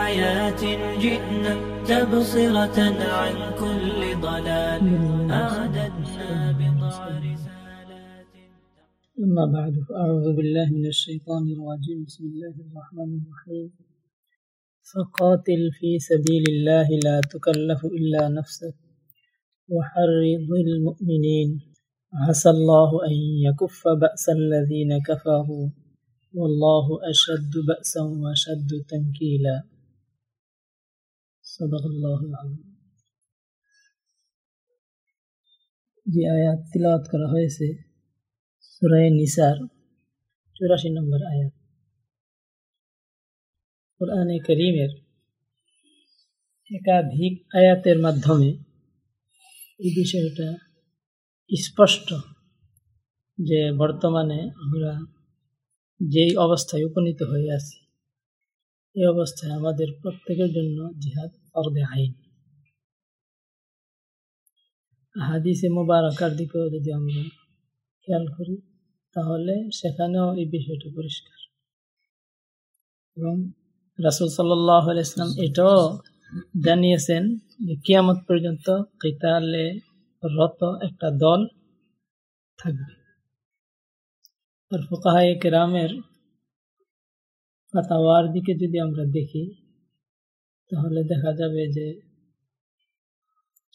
حياة جئنا تبصرة عن كل ضلال. أعددنا رسالات أما بعد فأعوذ بالله من الشيطان الرجيم. بسم الله الرحمن الرحيم. فقاتل في سبيل الله لا تكلف إلا نفسك. وحرض المؤمنين. عسى الله أن يكف بأس الذين كفروا. والله أشد بأسا وأشد تنكيلا. যে আয়াত তিলাওয়াত করা হয়েছে সুরায় নিসার, চুরাশি নম্বর আয়াত। কোরআনে করিমের একাধিক আয়াতের মাধ্যমে এই বিষয়টা স্পষ্ট যে বর্তমানে আমরা যেই অবস্থায় উপনীত হয়ে আছি এই অবস্থায় আমাদের প্রত্যেকের জন্য জিহাদ ফর্দে আইন। হাদিসে মোবারকার দিকেও যদি আমরা খেয়াল করি, তাহলে সেখানেও এই বিষয়টা পরিষ্কার। এবং রাসুল সাল্লাহ ইসলাম এটাও জানিয়েছেন যে কিয়ামত পর্যন্ত কিতালে রত একটা দল থাকবে। আর ফোকাহায় কেরামের ফাতাওয়ার দিকে যদি আমরা দেখি, তাহলে দেখা যাবে যে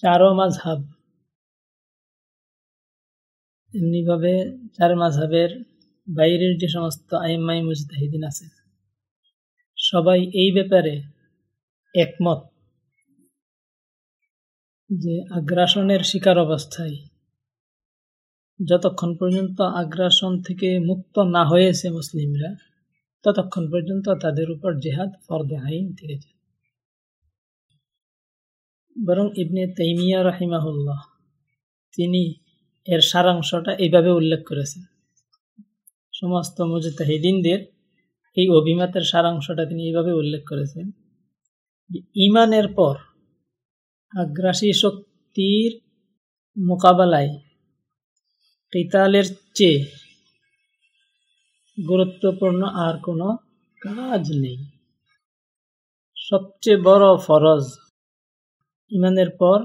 চারো মাঝহাব, এমনিভাবে চার মাঝহাবের বাইরের যে সমস্ত আইমাই মুজতাহিদিন আছে, সবাই এই ব্যাপারে একমত যে আগ্রাসনের শিকার অবস্থায় যতক্ষণ পর্যন্ত আগ্রাসন থেকে মুক্ত না হয়েছে মুসলিমরা ততক্ষণ পর্যন্ত তাদের উপর জেহাদ ফর্দে আইন থেকে যায়। বরং ইবনে তাইমিয়া রাহিমাহুল্লাহ, তিনি এর সারাংশটা এইভাবে উল্লেখ করেছেন। সমস্ত মুজতাহিদিনদের এই অভিমতের সারাংশটা তিনি এইভাবে উল্লেখ করেছেন ইমানের পর আগ্রাসী শক্তির মোকাবেলায় কিতালের চেয়ে গুরুত্বপূর্ণ আর কোনো কাজ নেই। সবচেয়ে বড় ফরজ ইমানের পর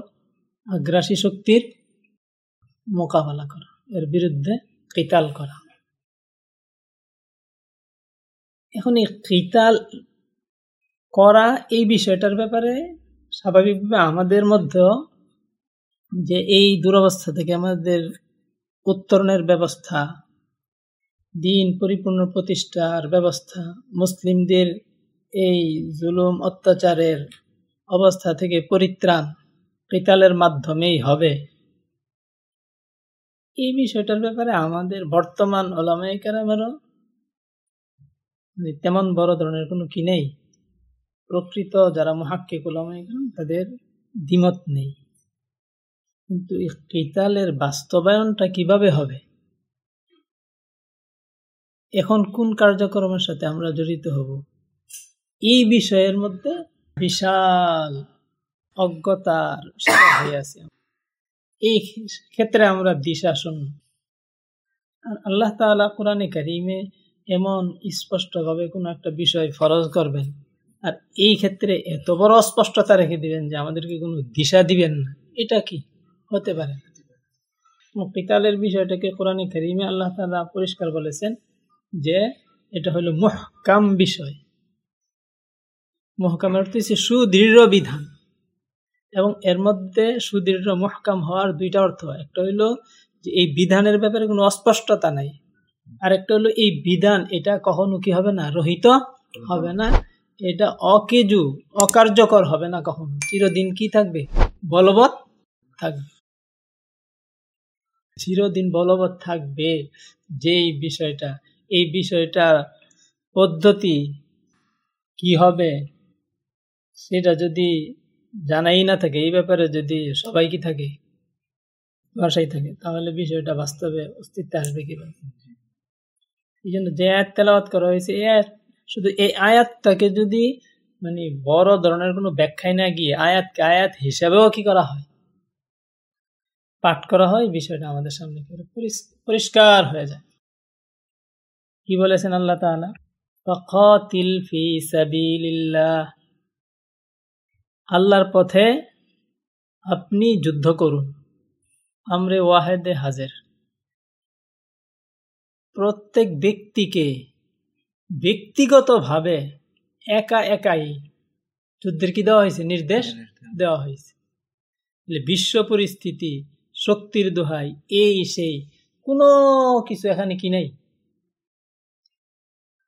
আগ্রাসী শক্তির মোকাবেলা করা, এর বিরুদ্ধে কিতাল করা। এখন এই কিতাল করা এই বিষয়টার ব্যাপারে স্বাভাবিকভাবে আমাদের মধ্যেও যে এই দুরবস্থা থেকে আমাদের উত্তরণের ব্যবস্থা দিন পরিপূর্ণ প্রতিষ্ঠার ব্যবস্থা। মুসলিমদের এই জুলুম অত্যাচারের অবস্থা থেকে পরিত্রাণ কিতালের মাধ্যমেই হবে। এই বিষয়টার ব্যাপারে আমাদের বর্তমান ওলামাই কারামেরও তেমন বড় ধরনের কোনো কি নেই। প্রকৃত যারা মহাক্কিক ওলামাই কারাম, তাদের দ্বিমত নেই। কিন্তু এই কিতালের বাস্তবায়নটা কীভাবে হবে? এখন কোন কার্যক্রমের সাথে আমরা জড়িত হব? এই বিষয়ের মধ্যে বিশাল অজ্ঞতার হয়ে এই ক্ষেত্রে আমরা দিশা শূন্য আর আল্লাহ তালা কোরআনে কারিমে এমন স্পষ্টভাবে কোনো একটা বিষয় ফরজ করবেন। আর এই ক্ষেত্রে এত বড় অস্পষ্টতা রেখে দিবেন যে আমাদেরকে কোনো দিশা দিবেন না। এটা কি? হতে পারে। কিতালের বিষয়টাকে কোরআনে কারিমে আল্লাহ তালা পরিষ্কার বলেছেন যে এটা হলো মহকাম বিষয়। মহকামের অর্থ হচ্ছে সুদৃঢ় বিধান। এবং এর মধ্যে সুদৃঢ় মহকাম হওয়ার দুইটা অর্থ, একটা হইল যে এই বিধানের ব্যাপারে কোনো অস্পষ্টতা নাই আর একটা হলো এই বিধান এটা কখনো কি হবে না, রহিত হবে না, এটা অকেজু, অকার্যকর হবে না কখনো, চিরদিন কি থাকবে? বলবৎ থাকবে। চিরদিন বলবৎ থাকবে যেই বিষয়টা। এই বিষয়টা পদ্ধতি কি হবে সেটা যদি জানাই না থাকে, এই ব্যাপারে যদি সবাই কি থাকে ভাষাই থাকে, তাহলে বিষয়টা বাস্তবে অস্তিত্বে আসবে কীভাবে? এই জন্য যে আয়াত তেলাওয়াত করা হয়েছে এই আয়াত শুধু এই আয়াতটাকে যদি মানে বড় ধরনের কোনো ব্যাখ্যায় না গিয়ে আয়াতকে আয়াত হিসাবেও কি করা হয়? পাঠ করা হয়, বিষয়টা আমাদের সামনে পরিষ্কার হয়ে যায়। কি বলেছেন আল্লাহ তাআলা? ফাকাতিল ফি সাবিলিল্লাহ। আল্লাহর পথে আপনি যুদ্ধ করুন। আমরে ওয়াহেদে হাজের। প্রত্যেক ব্যক্তিকে ব্যক্তিগতভাবে একা একাই যুদ্ধের কি দেওয়া হয়েছে? নির্দেশ দেওয়া হয়েছে। বিশ্ব পরিস্থিতি শক্তির দোহাই এই সেই কোনো কিছু এখানে কি নেই?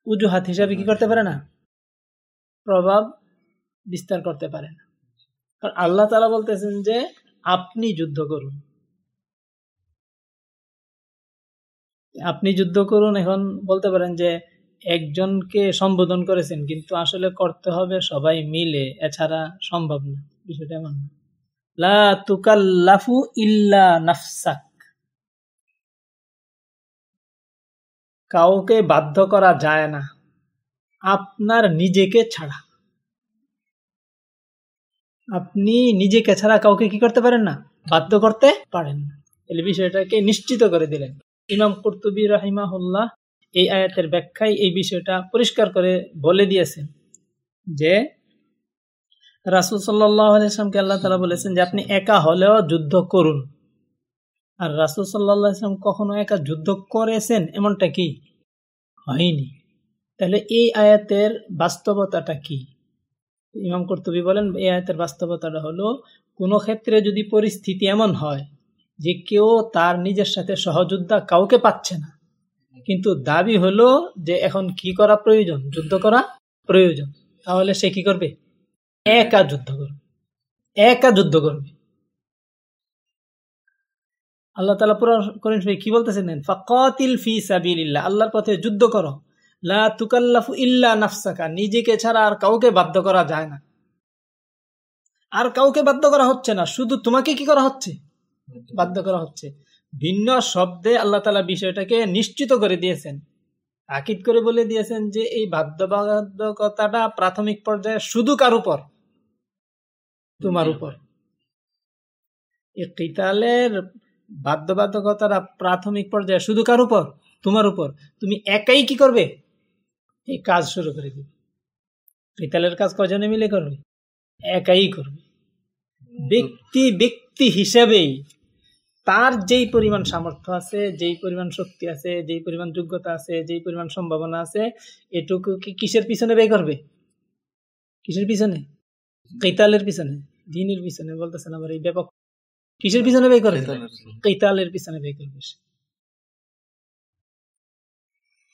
উজুহাত হিসাবে কি করতে পারে না? প্রভাব বিস্তার করতে পারে না। কারণ আল্লাহ তালা বলতেছেন যে, আপনি যুদ্ধ করুন। আপনি যুদ্ধ করুন এখন বলতে পারেন যে, একজনকে সম্বোধন করেছেন, কিন্তু আসলে করতে হবে সবাই মিলে, এছাড়া সম্ভব না। বিষয়টা এমন না। লা ইল্লা নাফসাক। কাউকে বাধ্য করা যায় না। আপনার নিজেকে ছাড়া। আপনি নিজেকে ছাড়া কাউকে কি করতে পারেন না? বাধ্য করতে পারেন না। এই বিষয়টাকে নিশ্চিত করে দিলেন। ইমাম কর্তুবী রাহিমাহুল্লাহ এই আয়াতের ব্যাখ্যায় এই বিষয়টা পরিষ্কার করে বলে দিয়েছেন যে, রাসুল সাল্লাহ সাল্লাহামকে আল্লাহ তালা বলেছেন যে, আপনি একা হলেও যুদ্ধ করুন। আর রাসুল সাল্লাহ ইসলাম কখনো একা যুদ্ধ করেছেন এমনটা কি? হয়নি। তাহলে এই আয়াতের বাস্তবতাটা কি? ইমাম কর্তবী বলেন, এই আয়াতের বাস্তবতাটা হলো, কোনো ক্ষেত্রে যদি পরিস্থিতি এমন হয় যে কেউ তার নিজের সাথে সহযোদ্ধা কাউকে পাচ্ছে না, কিন্তু দাবি হলো যে এখন কি করা প্রয়োজন, যুদ্ধ করা প্রয়োজন, তাহলে সে কি করবে? একা যুদ্ধ করবে। একা যুদ্ধ করবে। আল্লাহ তালা পুরা করেন কি বলতেছেন ফাকাতিল ফি সাবিল্লাহ আল্লাহর পথে যুদ্ধ করো। লা তুকাল্লাফু ইল্লা নাফসাকা। নিজেকে ছাড়া আর কাউকে বাধ্য করা যায় না। আর কাউকে বাধ্য করা হচ্ছে না। শুধু তোমাকে কি করা হচ্ছে? বাধ্য করা হচ্ছে। ভিন্ন শব্দে আল্লাহ তালা বিষয়টাকে নিশ্চিত করে দিয়েছেন। তাকিদ করে বলে দিয়েছেন যে, এই বাধ্যবাধকতাটা প্রাথমিক পর্যায়ে শুধু কার উপর? তোমার উপর। এই কিতালের বাধ্যবাধকতাটা প্রাথমিক পর্যায়ে, শুধু কার উপর? তোমার উপর। তুমি একাই কি করবে? এই কাজ শুরু করে দিবে। কিতালের কাজ কজনে মিলে করবে? একাই করবে। ব্যক্তি ব্যক্তি হিসেবেই তার যেই পরিমাণ সামর্থ্য আছে, যেই পরিমাণ শক্তি আছে, যেই পরিমাণ যোগ্যতা আছে, যেই পরিমাণ সম্ভাবনা আছে, এটুকু কি কিসের পিছনে ব্যয় করবে? কিসের পিছনে? কেতালের পিছনে, দিনের পিছনে। বলতেছেন আমার এই ব্যাপক কিসের পিছনে ব্যয় করে কেতালের পিছনে ব্যয় করবে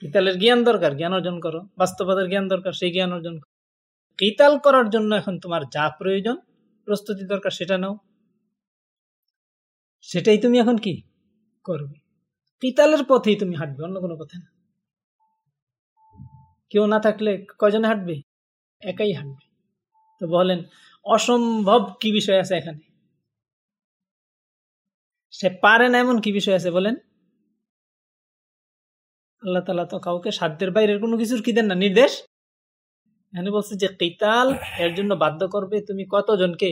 কেতালের জ্ঞান দরকার জ্ঞান অর্জন করো। বাস্তবতার জ্ঞান দরকার সেই জ্ঞান অর্জন করো। কেতাল করার জন্য এখন তোমার যা প্রয়োজন প্রস্তুতি দরকার সেটা নাও। সেটাই তুমি এখন কি করবে? পিতালের পথেই তুমি হাঁটবে অন্য কোনো পথে না। কেউ না থাকলে কজনে হাঁটবে? একাই হাঁটবে। তো বলেন অসম্ভব কি বিষয় আছে এখানে? সে পারে না এমন কি বিষয় আছে বলেন? আল্লাহ তালা তো কাউকে সাধ্যের বাইরের কোনো কিছুর কি দেন না, নির্দেশ? এখানে বলছে যে কেতাল এর জন্য বাধ্য করবে তুমি কতজনকে?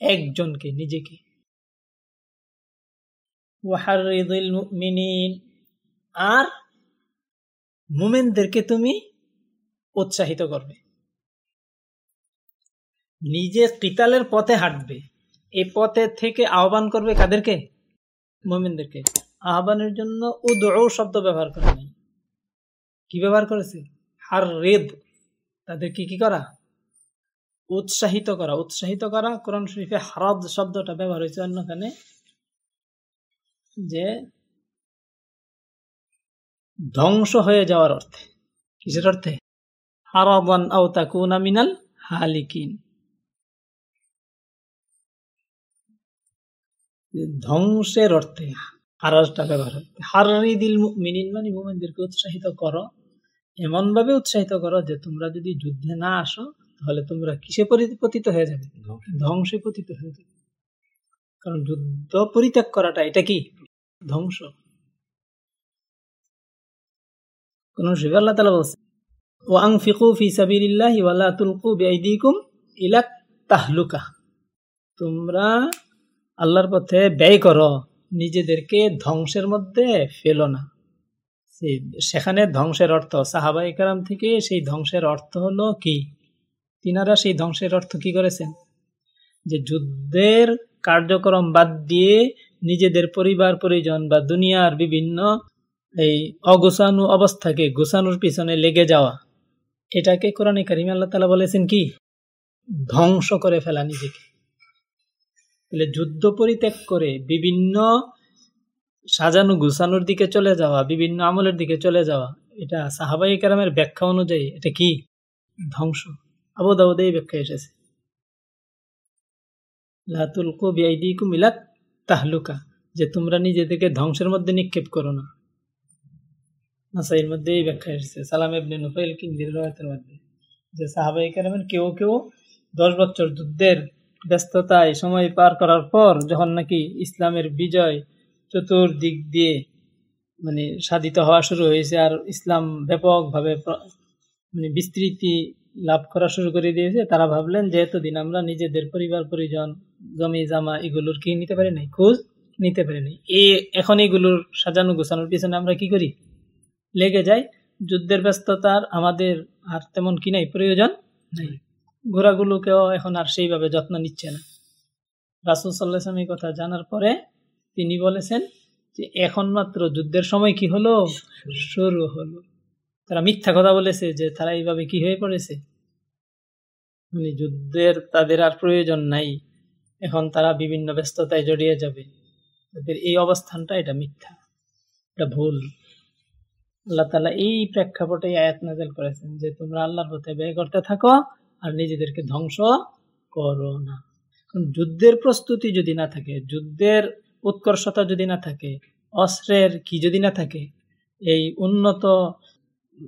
একজনকে, নিজেকে। আর মুমেনদেরকে তুমি উৎসাহিত করবে। নিজে কিতালের পথে হাঁটবে। এই পথে থেকে আহ্বান করবে কাদেরকে? মোমেনদেরকে। আহ্বানের জন্য উদৌ শব্দ ব্যবহার করে নাই। কি ব্যবহার করেছে? হার রেদ। তাদের কি কি করা? উৎসাহিত করা। উৎসাহিত করা কোরআন শরীফে হারাদ শব্দটা ব্যবহার হয়েছে অন্যখানে, যে ধ্বংস হয়ে যাওয়ার অর্থে। কিসের অর্থে? হারাবান আও তাকুনা মিনাল হালিকিন। ধ্বংসের অর্থে হারাজটা ব্যবহার হারি দিল মিনিন মানে মোমেনদেরকে উৎসাহিত করো এমনভাবে উৎসাহিত করো যে তোমরা যদি যুদ্ধে না আসো তাহলে তোমরা কিসে পতিত হয়ে যাবে? ধ্বংসে। পতিত হয়ে যাবে। কারণ যুদ্ধ পরিত্যাগ করাটা এটা কি? ধ্বংস। কোন আল্লাহ তালা বলছে ও ফিকু ফি সাবিল্লাহ ওয়ালা তুলকু বেআইদিকুম ইলাক তাহলুকা। তোমরা আল্লাহর পথে ব্যয় করো, নিজেদেরকে ধ্বংসের মধ্যে ফেলো না। সেখানে ধ্বংসের অর্থ সাহাবাই কারাম থেকে সেই ধ্বংসের অর্থ হলো কি? তিনারা সেই ধ্বংসের অর্থ কি করেছেন? যে যুদ্ধের কার্যক্রম বাদ দিয়ে নিজেদের পরিবার, পরিজন বা দুনিয়ার বিভিন্ন এই অগোছানু অবস্থাকে গোছানোর পিছনে লেগে যাওয়া, এটাকে কোরআনে কারিম আল্লাহ তালা বলেছেন কি? ধ্বংস করে ফেলা নিজেকে। তাহলে যুদ্ধ পরিত্যাগ করে বিভিন্ন সাজানো গুছানোর দিকে চলে যাওয়া, বিভিন্ন আমলের দিকে চলে যাওয়া, এটা সাহাবাই কারামের ব্যাখ্যা অনুযায়ী এটা কি? ধ্বংস। আবু দাউদে এই ব্যাখ্যা এসেছে। তাহলুকা। যে তোমরা নিজেদেরকে ধ্বংসের মধ্যে নিক্ষেপ করো না। নাসাইয়ের মধ্যে এই ব্যাখ্যা এসেছে। সালাম এবনে নুফাইল কিন্দির মধ্যে। যে সাহাবাই কারামের কেউ কেউ দশ বছর যুদ্ধের ব্যস্ততায় সময় পার করার পর যখন নাকি ইসলামের বিজয় চতুর্দিক দিয়ে মানে সাধিত হওয়া শুরু হয়েছে আর ইসলাম ব্যাপকভাবে মানে বিস্তৃতি লাভ করা শুরু করে দিয়েছে, তারা ভাবলেন যে এতদিন আমরা নিজেদের পরিবার, পরিজন, জমি, জামা এগুলোর কি নিতে পারি নাই? খোঁজ নিতে পারি নাই। এই এখন এগুলোর সাজানো গোছানোর পিছনে আমরা কি করি? লেগে যাই। যুদ্ধের ব্যস্ততার আমাদের আর তেমন কি নাই, প্রয়োজন নেই। ঘোড়াগুলোকেও এখন আর সেইভাবে যত্ন নিচ্ছে না। রাসুল সাল্লাহ এই কথা জানার পরে তিনি বলেছেন যে, এখন মাত্র যুদ্ধের সময় কি হলো? শুরু হলো। তারা মিথ্যা কথা বলেছে যে, তারা এইভাবে কি হয়ে পড়েছে? মানে যুদ্ধের তাদের আর প্রয়োজন নাই। এখন তারা বিভিন্ন ব্যস্ততায় জড়িয়ে যাবে। তাদের এই অবস্থানটা এটা মিথ্যা, এটা ভুল। আল্লাহ তালা এই প্রেক্ষাপটে আয়াত নাজেল করেছেন যে, তোমরা আল্লাহর পথে ব্যয় করতে থাকো আর নিজেদেরকে ধ্বংস করো না। যুদ্ধের প্রস্তুতি যদি না থাকে, যুদ্ধের উৎকর্ষতা যদি না থাকে, অস্ত্রের কি যদি না থাকে, এই উন্নত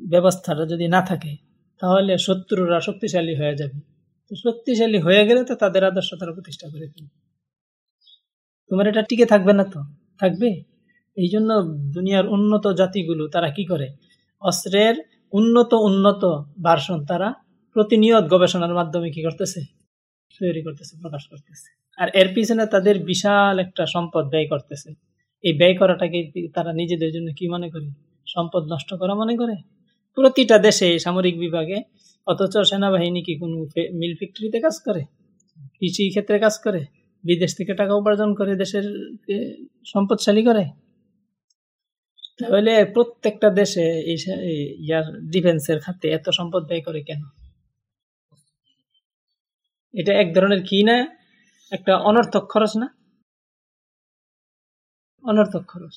ব্যবস্থাটা যদি না থাকে, তাহলে শত্রুরা শক্তিশালী হয়ে যাবে। তো শক্তিশালী হয়ে গেলে তো তাদের আদর্শ তারা প্রতিষ্ঠা করে ফেলবে। তোমার এটা টিকে থাকবে না তো? থাকবে? এই জন্য দুনিয়ার উন্নত জাতিগুলো তারা কি করে? অস্ত্রের উন্নত উন্নত ভার্সন তারা প্রতিনিয়ত গবেষণার মাধ্যমে কি করতেছে? তৈরি করতেছে, প্রকাশ করতেছে। আর এর পিছনে তাদের বিশাল একটা সম্পদ ব্যয় করতেছে। এই ব্যয় করাটাকে তারা নিজেদের জন্য কি মনে করে? সম্পদ নষ্ট করা মনে করে? প্রতিটা দেশে সামরিক বিভাগে, অথচ সেনাবাহিনী কি কোনো মিল ফ্যাক্টরিতে কাজ করে? কৃষি ক্ষেত্রে কাজ করে? বিদেশ থেকে টাকা উপার্জন করে দেশের সম্পদশালী করে? তাহলে প্রত্যেকটা দেশে এই ইয়ার ডিফেন্সের খাতে এত সম্পদ ব্যয় করে কেন? এটা এক ধরনের কি না? একটা অনর্থক খরচ না? অনর্থক খরচ।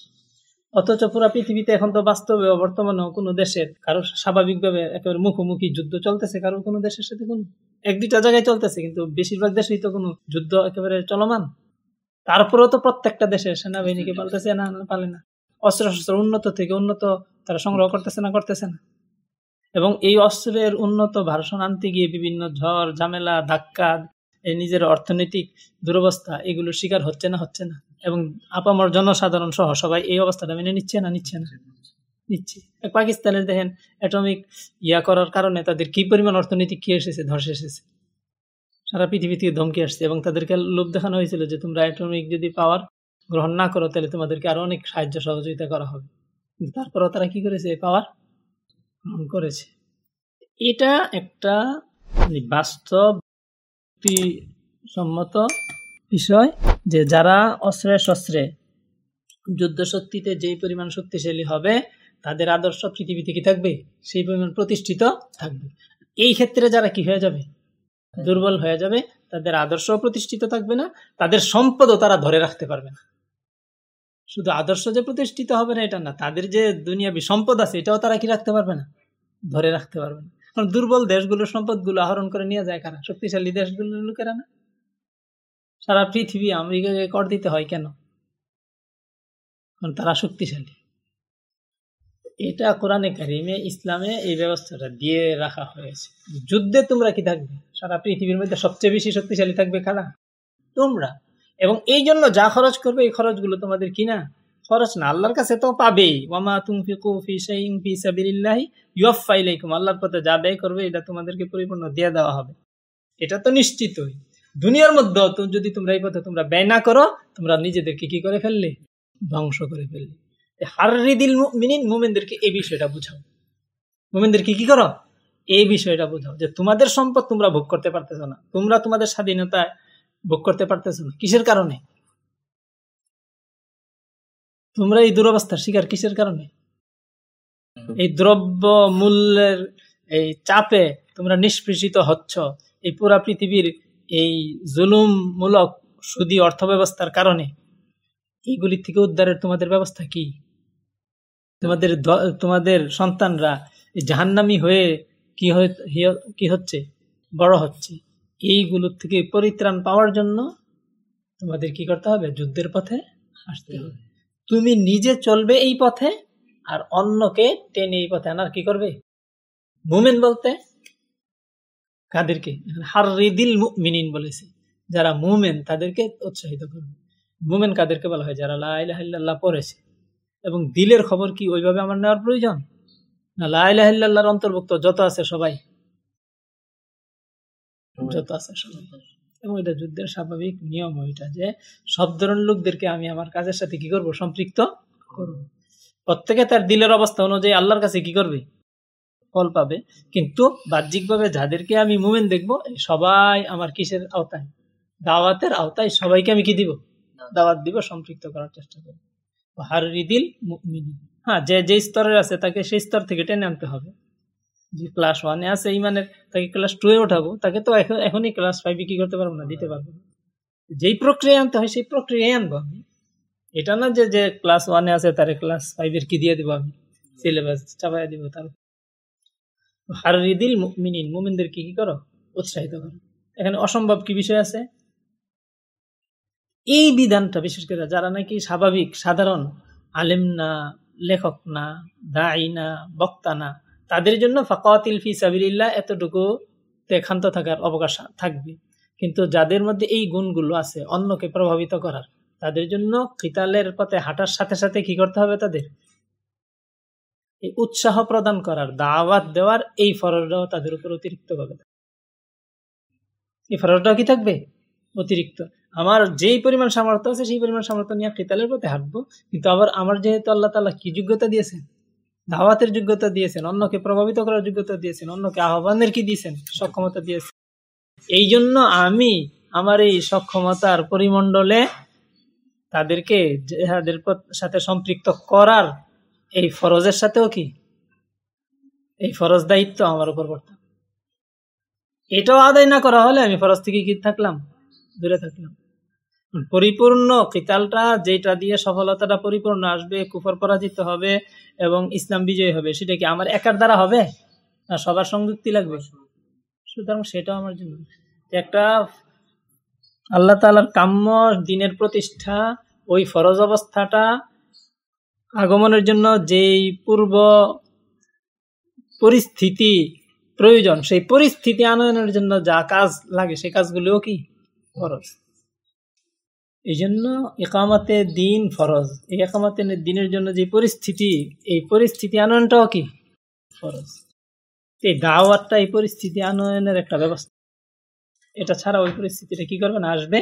অথচ পুরা পৃথিবীতে এখন তো বাস্তবে বর্তমানে কোনো দেশের কারও স্বাভাবিকভাবে একেবারে মুখোমুখি যুদ্ধ চলতেছে কারও কোনো দেশের সাথে কোনো এক দুইটা জায়গায় চলতেছে, কিন্তু বেশিরভাগ দেশেই তো কোনো যুদ্ধ একেবারে চলমান। তারপরেও তো প্রত্যেকটা দেশের সেনাবাহিনীকে পালতেছে না পালে না। অস্ত্র শস্ত্র উন্নত থেকে উন্নত তারা সংগ্রহ করতেছে না করতেছে না। এবং এই অস্ত্রের উন্নত ভার্সন আনতে গিয়ে বিভিন্ন ঝড়, ঝামেলা, ধাক্কা নিজের অর্থনৈতিক দুরবস্থা এগুলোর শিকার হচ্ছে না হচ্ছে না। এবং আপামর জনসাধারণ সহ সবাই এই অবস্থাটা মেনে নিচ্ছে না নিচ্ছে না? নিচ্ছে। পাকিস্তানের দেখেন, অ্যাটমিক ইয়া করার কারণে তাদের কি পরিমাণ অর্থনীতি কি এসেছে, ধসে এসেছে। সারা পৃথিবী থেকে ধমকি আসছে এবং তাদেরকে লোভ দেখানো হয়েছিল যে তোমরা অ্যাটমিক যদি পাওয়ার গ্রহণ না করো, তাহলে তোমাদেরকে আরও অনেক সাহায্য সহযোগিতা করা হবে। তারপরেও তারা কি করেছে, পাওয়ার গ্রহণ করেছে। এটা একটা মানে বাস্তব সম্মত বিষয় যে যারা অস্ত্রে শস্ত্রে যুদ্ধ শক্তিতে যেই পরিমাণ শক্তিশালী হবে, তাদের আদর্শ পৃথিবীতে কি থাকবে? সেই পরিমাণ প্রতিষ্ঠিত থাকবে। এই ক্ষেত্রে যারা কি হয়ে যাবে? দুর্বল হয়ে যাবে, তাদের আদর্শ প্রতিষ্ঠিত থাকবে না, তাদের সম্পদও তারা ধরে রাখতে পারবে না। শুধু আদর্শ যে প্রতিষ্ঠিত হবে না, এটা না। তাদের যে দুনিয়াবি সম্পদ আছে, এটাও তারা কি রাখতে পারবে না? ধরে রাখতে পারবে না। কারণ দুর্বল দেশগুলোর সম্পদগুলো আহরণ করে নিয়ে যায় কারা? শক্তিশালী দেশগুলোর লোকেরা না? সারা পৃথিবী আমেরিকাকে কর দিতে হয় কেন? কারণ তারা শক্তিশালী। এটা কোরআনে কারিমে, ইসলামে এই ব্যবস্থাটা দিয়ে রাখা হয়েছে। যুদ্ধে তোমরা কি থাকবে? সারা পৃথিবীর মধ্যে সবচেয়ে বেশি শক্তিশালী থাকবে কারা? তোমরা। এবং এই জন্য যা খরচ করবে এই খরচগুলো তোমাদের কিনা খরচ না, আল্লাহর কাছে তো পাবেই। ওয়ামা তুমফিকু ফি ফি আল্লাহর পথে যা ব্যয় করবে এটা তোমাদেরকে পরিপূর্ণ দিয়ে দেওয়া হবে। এটা তো নিশ্চিতই। দুনিয়ার মধ্যে যদি তোমরা এই পথে তোমরা ব্যয় না করো, তোমরা নিজেদেরকে কি করে ফেললে? ধ্বংস করে ফেললে। হারিদিল মিনিন মোমেনদেরকে এই বিষয়টা বুঝাও। মোমেনদেরকে কি করো? এই বিষয়টা বোঝাও যে তোমাদের সম্পদ তোমরা ভোগ করতে পারতেছ না। তোমরা তোমাদের স্বাধীনতা ভোগ করতে পারতেছ না। কিসের কারণে? তোমরা এই দুরবস্থার শিকার কিসের কারণে? এই দ্রব্য মূল্যের এই চাপে তোমরা নিষ্পৃষিত হচ্ছ। এই পুরা পৃথিবীর এই জুলুমমূলক সুদী অর্থ ব্যবস্থার কারণে। এইগুলি থেকে উদ্ধারের তোমাদের ব্যবস্থা কি? তোমাদের তোমাদের সন্তানরা জাহান্নামি হয়ে কি হয়ে, কি হচ্ছে? বড় হচ্ছে। এইগুলোর থেকে পরিত্রাণ পাওয়ার জন্য তোমাদের কি করতে হবে? যুদ্ধের পথে আসতে হবে। তুমি নিজে চলবে এই পথে আর অন্যকে টেনে এই পথে আনার কি করবে? মুমেন বলতে কাদেরকে? হারিদিল মিনিন বলেছে। যারা মুমেন তাদেরকে উৎসাহিত করবে। মুমেন কাদেরকে বলা হয়? যারা লাহ পড়েছে। এবং দিলের খবর কি? ওইভাবে আমার নেওয়ার প্রয়োজন? না লাইলাহিল্লাহর অন্তর্ভুক্ত যত আছে সবাই। যত আছে এবং এটা যুদ্ধের স্বাভাবিক নিয়ম ওইটা যে সব ধরনের লোকদেরকে আমি আমার কাজের সাথে কি করব? সম্পৃক্ত করব। প্রত্যেকে তার দিলের অবস্থা অনুযায়ী আল্লাহর কাছে কি করবে? ফল পাবে। কিন্তু বাহ্যিকভাবে যাদেরকে আমি মুমেন দেখব সবাই আমার কিসের আওতায়? দাওয়াতের আওতায় সবাইকে আমি কি দিব? দাওয়াত দিব সম্পৃক্ত করার চেষ্টা করব। হারিদিল হ্যাঁ যে যে স্তরের আছে তাকে সেই স্তর থেকে টেনে আনতে হবে। যে ক্লাস ওয়ানে আছে এই ইমানের তাকে ক্লাস টু এ ওঠাবো তাকে তো এখন এখনই ক্লাস ফাইভে কি করতে পারব না দিতে পারব যেই প্রক্রিয়া আনতে হয় সেই প্রক্রিয়ায় আনব আমি। এটা না যে যে ক্লাস ওয়ানে আছে তারে ক্লাস ফাইভের কি দিয়ে দেবো আমি? সিলেবাস চাপাই দিব তার। হারিদিল মিনিন মুমিনদের কি কি করো? উৎসাহিত করো। এখানে অসম্ভব কি বিষয় আছে? এই বিধানটা বিশেষ করে যারা নাকি স্বাভাবিক সাধারণ আলেম না লেখক না দায়ী না বক্তা না তাদের জন্য ফাকাতিল ফি সাবিল্লাহ এতটুকু ক্ষান্ত থাকার অবকাশ থাকবে। কিন্তু যাদের মধ্যে এই গুণগুলো আছে, অন্যকে প্রভাবিত করার, তাদের জন্য কিতালের পথে হাঁটার সাথে সাথে কি করতে হবে তাদের? এই উৎসাহ প্রদান করার, দাওয়াত দেওয়ার এই ফরজটাও তাদের উপর অতিরিক্ত ভাবে এই ফরজটাও কি থাকবে? অতিরিক্ত। আমার যেই পরিমাণ সামর্থ্য আছে, সেই পরিমাণ সামর্থ্য নিয়ে কেতালের পথে হাঁটবো। কিন্তু আবার আমার যেহেতু আল্লাহ তালা কি যোগ্যতা দিয়েছেন দাওয়াতের যোগ্যতা দিয়েছেন, অন্যকে প্রভাবিত করার যোগ্যতা দিয়েছেন, অন্যকে আহ্বানের কি দিয়েছেন? সক্ষমতা দিয়েছেন। এই জন্য আমি আমার এই সক্ষমতার পরিমণ্ডলে তাদেরকে যাদের সাথে সম্পৃক্ত করার এই ফরজের সাথেও কি? এই ফরজ দায়িত্ব আমার উপর করতাম এটাও আদায় না করা হলে আমি ফরজ থেকে কি থাকলাম? দূরে থাকলাম। পরিপূর্ণ, কিতালটা যেটা দিয়ে সফলতাটা পরিপূর্ণ আসবে, কুফর পরাজিত হবে এবং ইসলাম বিজয়ী হবে, সেটা কি আমার একার দ্বারা হবে? না সবার সংযুক্তি লাগবে? সুতরাং সেটাও আমার জন্য। একটা আল্লাহ তালার কাম্য দিনের প্রতিষ্ঠা, ওই ফরজ অবস্থাটা আগমনের জন্য যেই পূর্ব পরিস্থিতি প্রয়োজন, সেই পরিস্থিতি আনয়নের জন্য যা কাজ লাগে, সেই কাজগুলিও কি? ফরজ। এই জন্য একামাতে দিন ফরজ। এই একামাতে দিনের জন্য যে পরিস্থিতি এই পরিস্থিতি আনয়নটাও কি? ফরজ। এই দাওয়াতটা এই পরিস্থিতি আনয়নের একটা ব্যবস্থা। এটা ছাড়া ওই পরিস্থিতিটা কি করবে না আসবে?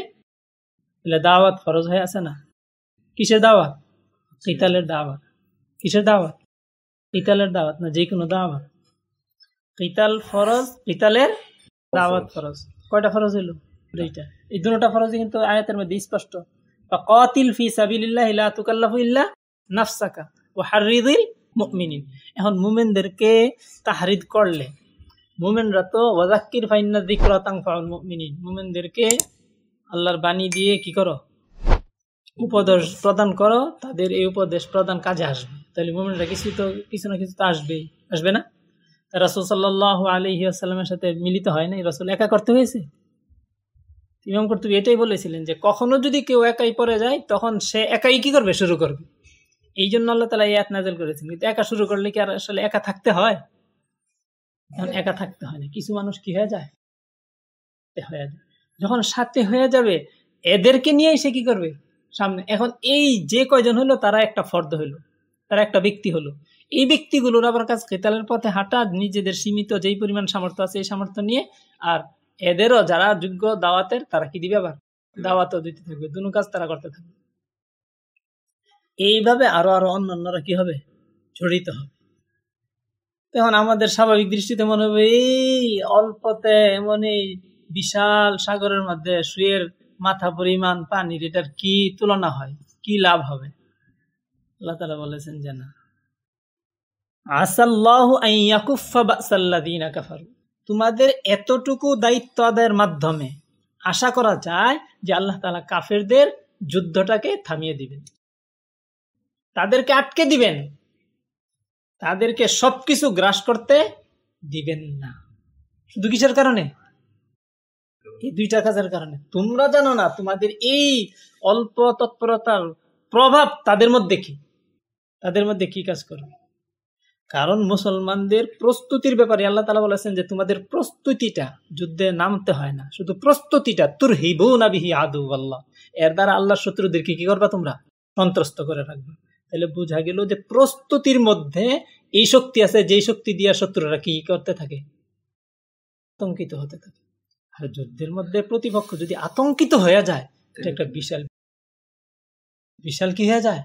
তাহলে দাওয়াত ফরজ হয়ে আছে না? কিসের দাওয়াত? কিতালের দাওয়াত। কিসের দাওয়াত? কিতালের দাওয়াত না যে কোনো দাওয়াত। কিতাল ফরজ কিতালের দাওয়াত ফরজ। কয়টা ফরজ হইল? দুইটা। এই দুটা ফরজ কিন্তু আয়াতের মধ্যে স্পষ্ট। কাতিল ফি সাবিলিল্লাহ লা তুকাল্লাফু ইল্লা নাফসাকা ওয়া হারিদিল মুমিনিন। এখন মুমিনদেরকে তাহরিদ করলে, মুমিনরা তো ওয়াজাক্কির ফাইন্না যিকরা তানফাউল মুমিনিন। মুমিনদেরকে আল্লাহর বাণী দিয়ে কি করো? উপদেশ প্রদান করো, তাদের এই উপদেশ প্রদান কাজে আসবে। তাহলে মুমিনরা কিছু তো, কিছু না কিছু তো আসবেই। আসবে না? রাসুল সাল্লাহ আলহি আসাল্লামের সাথে মিলিত হয় নাই? রসুল একা করতে হয়েছে? ইমাম কর্তুবী এটাই বলেছিলেন যে কখনো যদি কেউ একাই পড়ে যায়, তখন সে একাই কি করবে? শুরু করবে। এই জন্য আল্লাহ তালা এই নাজেল করেছেন। কিন্তু একা শুরু করলে কি আর আসলে একা থাকতে হয়? এখন একা থাকতে হয় না। কিছু মানুষ কি হয়ে যায়? হয়ে যায়। যখন সাথে হয়ে যাবে, এদেরকে নিয়েই সে কি করবে? সামনে। এখন এই যে কয়জন হলো, তারা একটা ফর্দ হলো। তারা একটা ব্যক্তি হলো। এই ব্যক্তিগুলোর আবার কাজ কেতালের পথে হাঁটা, নিজেদের সীমিত যেই পরিমাণ সামর্থ্য আছে, এই সামর্থ্য নিয়ে আর এদেরও যারা যোগ্য দাওয়াতের, তারা কি দিবে আবার? দাওয়াতও দিতে থাকবে, দুনো কাজ তারা করতে থাকবে। এইভাবে আরও আরও অন্যান্যরা কি হবে? জড়িত হবে। তখন আমাদের স্বাভাবিক দৃষ্টিতে মনে হবে, এই অল্পতে এমন বিশাল সাগরের মধ্যে শুয়ের মাথা পরিমাণ পানির এটার কি তুলনা হয়? কি লাভ হবে? আল্লাহ তালা বলেছেন যে না। তোমাদের এতটুকু দায়িত্ব আদায়ের মাধ্যমে আশা করা যায় যে আল্লাহ তালা কাফেরদের যুদ্ধটাকে থামিয়ে দিবেন। তাদেরকে আটকে দিবেন। তাদেরকে সবকিছু গ্রাস করতে দিবেন না। শুধু কিসের কারণে? এই দুইটা কাজের কারণে। তোমরা জানো না তোমাদের এই অল্প তৎপরতার প্রভাব তাদের মধ্যে কি? তাদের মধ্যে কি কাজ করবে কারণ মুসলমানদের প্রস্তুতির ব্যাপারে আল্লাহ তালা বলেছেন যে তোমাদের প্রস্তুতিটা যুদ্ধে নামতে হয় না। শুধু প্রস্তুতিটা তুর হিবু নাবিহি আদু আল্লাহ এর দ্বারা আল্লাহ শত্রুদেরকে কি করবা তোমরা? সন্ত্রস্ত করে রাখবে। তাহলে বোঝা গেল যে প্রস্তুতির মধ্যে এই শক্তি আছে, যেই শক্তি দিয়া শত্রুরা কি করতে থাকে? আতঙ্কিত হতে থাকে। আর যুদ্ধের মধ্যে প্রতিপক্ষ যদি আতঙ্কিত হয়ে যায়, এটা একটা বিশাল বিশাল কি হয়ে যায়?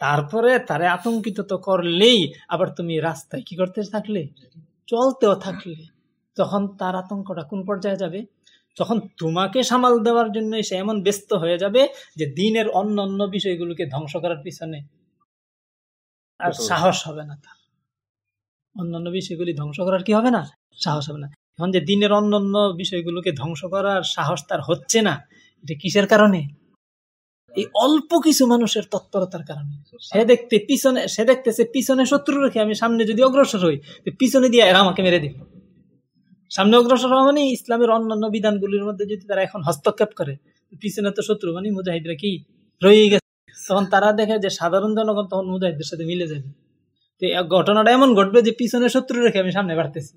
তারপরে তারে আতঙ্কিত তো করলেই আবার তুমি রাস্তায় কি করতে থাকলে? চলতেও থাকলে। তখন তার আতঙ্কটা কোন পর্যায়ে যাবে? তখন তোমাকে সামাল দেওয়ার জন্য সে এমন ব্যস্ত হয়ে যাবে যে দিনের অন্য অন্য বিষয়গুলোকে ধ্বংস করার পিছনে আর সাহস হবে না তার। অন্যান্য বিষয়গুলি ধ্বংস করার কি হবে না? সাহস হবে না। এখন যে দিনের অন্যান্য বিষয়গুলোকে ধ্বংস করার সাহস তার হচ্ছে না এটা কিসের কারণে? এই অল্প কিছু মানুষের তৎপরতার কারণে। সে দেখতে পিছনে, সে দেখতেছে পিছনে শত্রু রেখে আমি সামনে যদি অগ্রসর হই পিছনে দিয়ে এরা আমাকে মেরে দিবে। সামনে অগ্রসর হওয়া মানে ইসলামের অন্যান্য বিধানগুলির মধ্যে যদি তারা এখন হস্তক্ষেপ করে পিছনে তো শত্রু মানে মুজাহিদরা কি? রয়ে গেছে। তখন তারা দেখে যে সাধারণ জনগণ তখন মুজাহিদের সাথে মিলে যাবে। তো ঘটনাটা এমন ঘটবে যে পিছনে শত্রু রেখে আমি সামনে বাড়তেছি।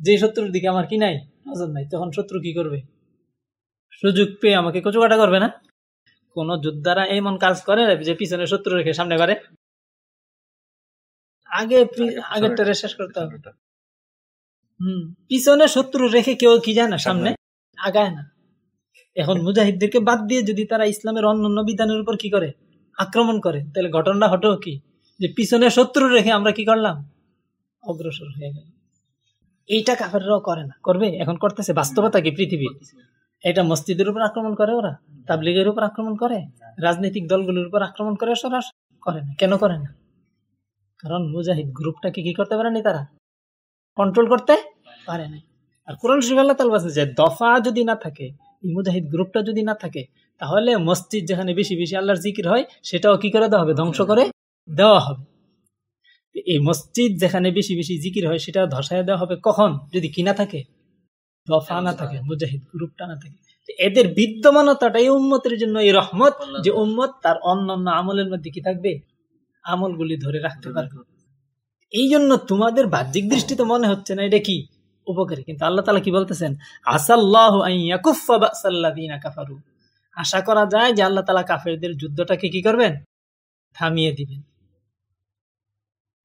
যে শত্রুর দিকে আমার কি নাই, নজর নাই, তখন শত্রু কি করবে? সুযোগ পেয়ে আমাকে কচুকাটা করবে না? কোন যোদ্ধারা এমন কাজ করে যে পিছনে শত্রু রেখে সামনে বাড়ে? আগে আগেরটা শেষ করতে হবে। হম পিছনে শত্রু রেখে কেউ কি যায় না সামনে? আগায় না। এখন মুজাহিদদেরকে বাদ দিয়ে যদি তারা ইসলামের অন্য অন্য বিধানের উপর কি করে? আক্রমণ করে তাহলে ঘটনাটা হটো কি? যে পিছনে শত্রু রেখে আমরা কি করলাম? অগ্রসর হয়ে গেল এইটা কাফেররাও করে না। করবে? এখন করতেছে। বাস্তবতা কি পৃথিবীর? এটা মসজিদের উপর আক্রমণ করে ওরা। তাবলিগের উপর আক্রমণ করে? রাজনৈতিক দলগুলোর উপর আক্রমণ করে সরাস? করে না। কেন করে না? কারণ মুজাহিদ গ্রুপটাকে কি করতে পারেনি তারা? কন্ট্রোল করতে পারে নাই। আর কোরআন শরীফ আল্লাহ তাল যে দফা যদি না থাকে এই মুজাহিদ গ্রুপটা যদি না থাকে তাহলে মসজিদ যেখানে বেশি বেশি আল্লাহর জিকির হয় সেটাও কি করে দেওয়া হবে? ধ্বংস করে দেওয়া হবে। এই মসজিদ যেখানে বেশি বেশি জিকির হয় সেটা ধসায় দেওয়া হবে কখন? যদি কিনা থাকে? দফা না থাকে মুজাহিদ গ্রুপটা না থাকে। এদের বিদ্যমানতাটা এই উম্মতের জন্য এই রহমত যে উম্মত তার অন্যান্য আমলের মধ্যে কি থাকবে? আমলগুলি ধরে রাখতে পারবে। এই জন্য তোমাদের বাহ্যিক দৃষ্টিতে মনে হচ্ছে না এটা কি? উপকারী। কিন্তু আল্লাহ তালা কি বলতেছেন? আসাল্লাহ কাফারু। আশা করা যায় যে আল্লাহ তালা কাফেরদের যুদ্ধটাকে কি করবেন? থামিয়ে দিবেন।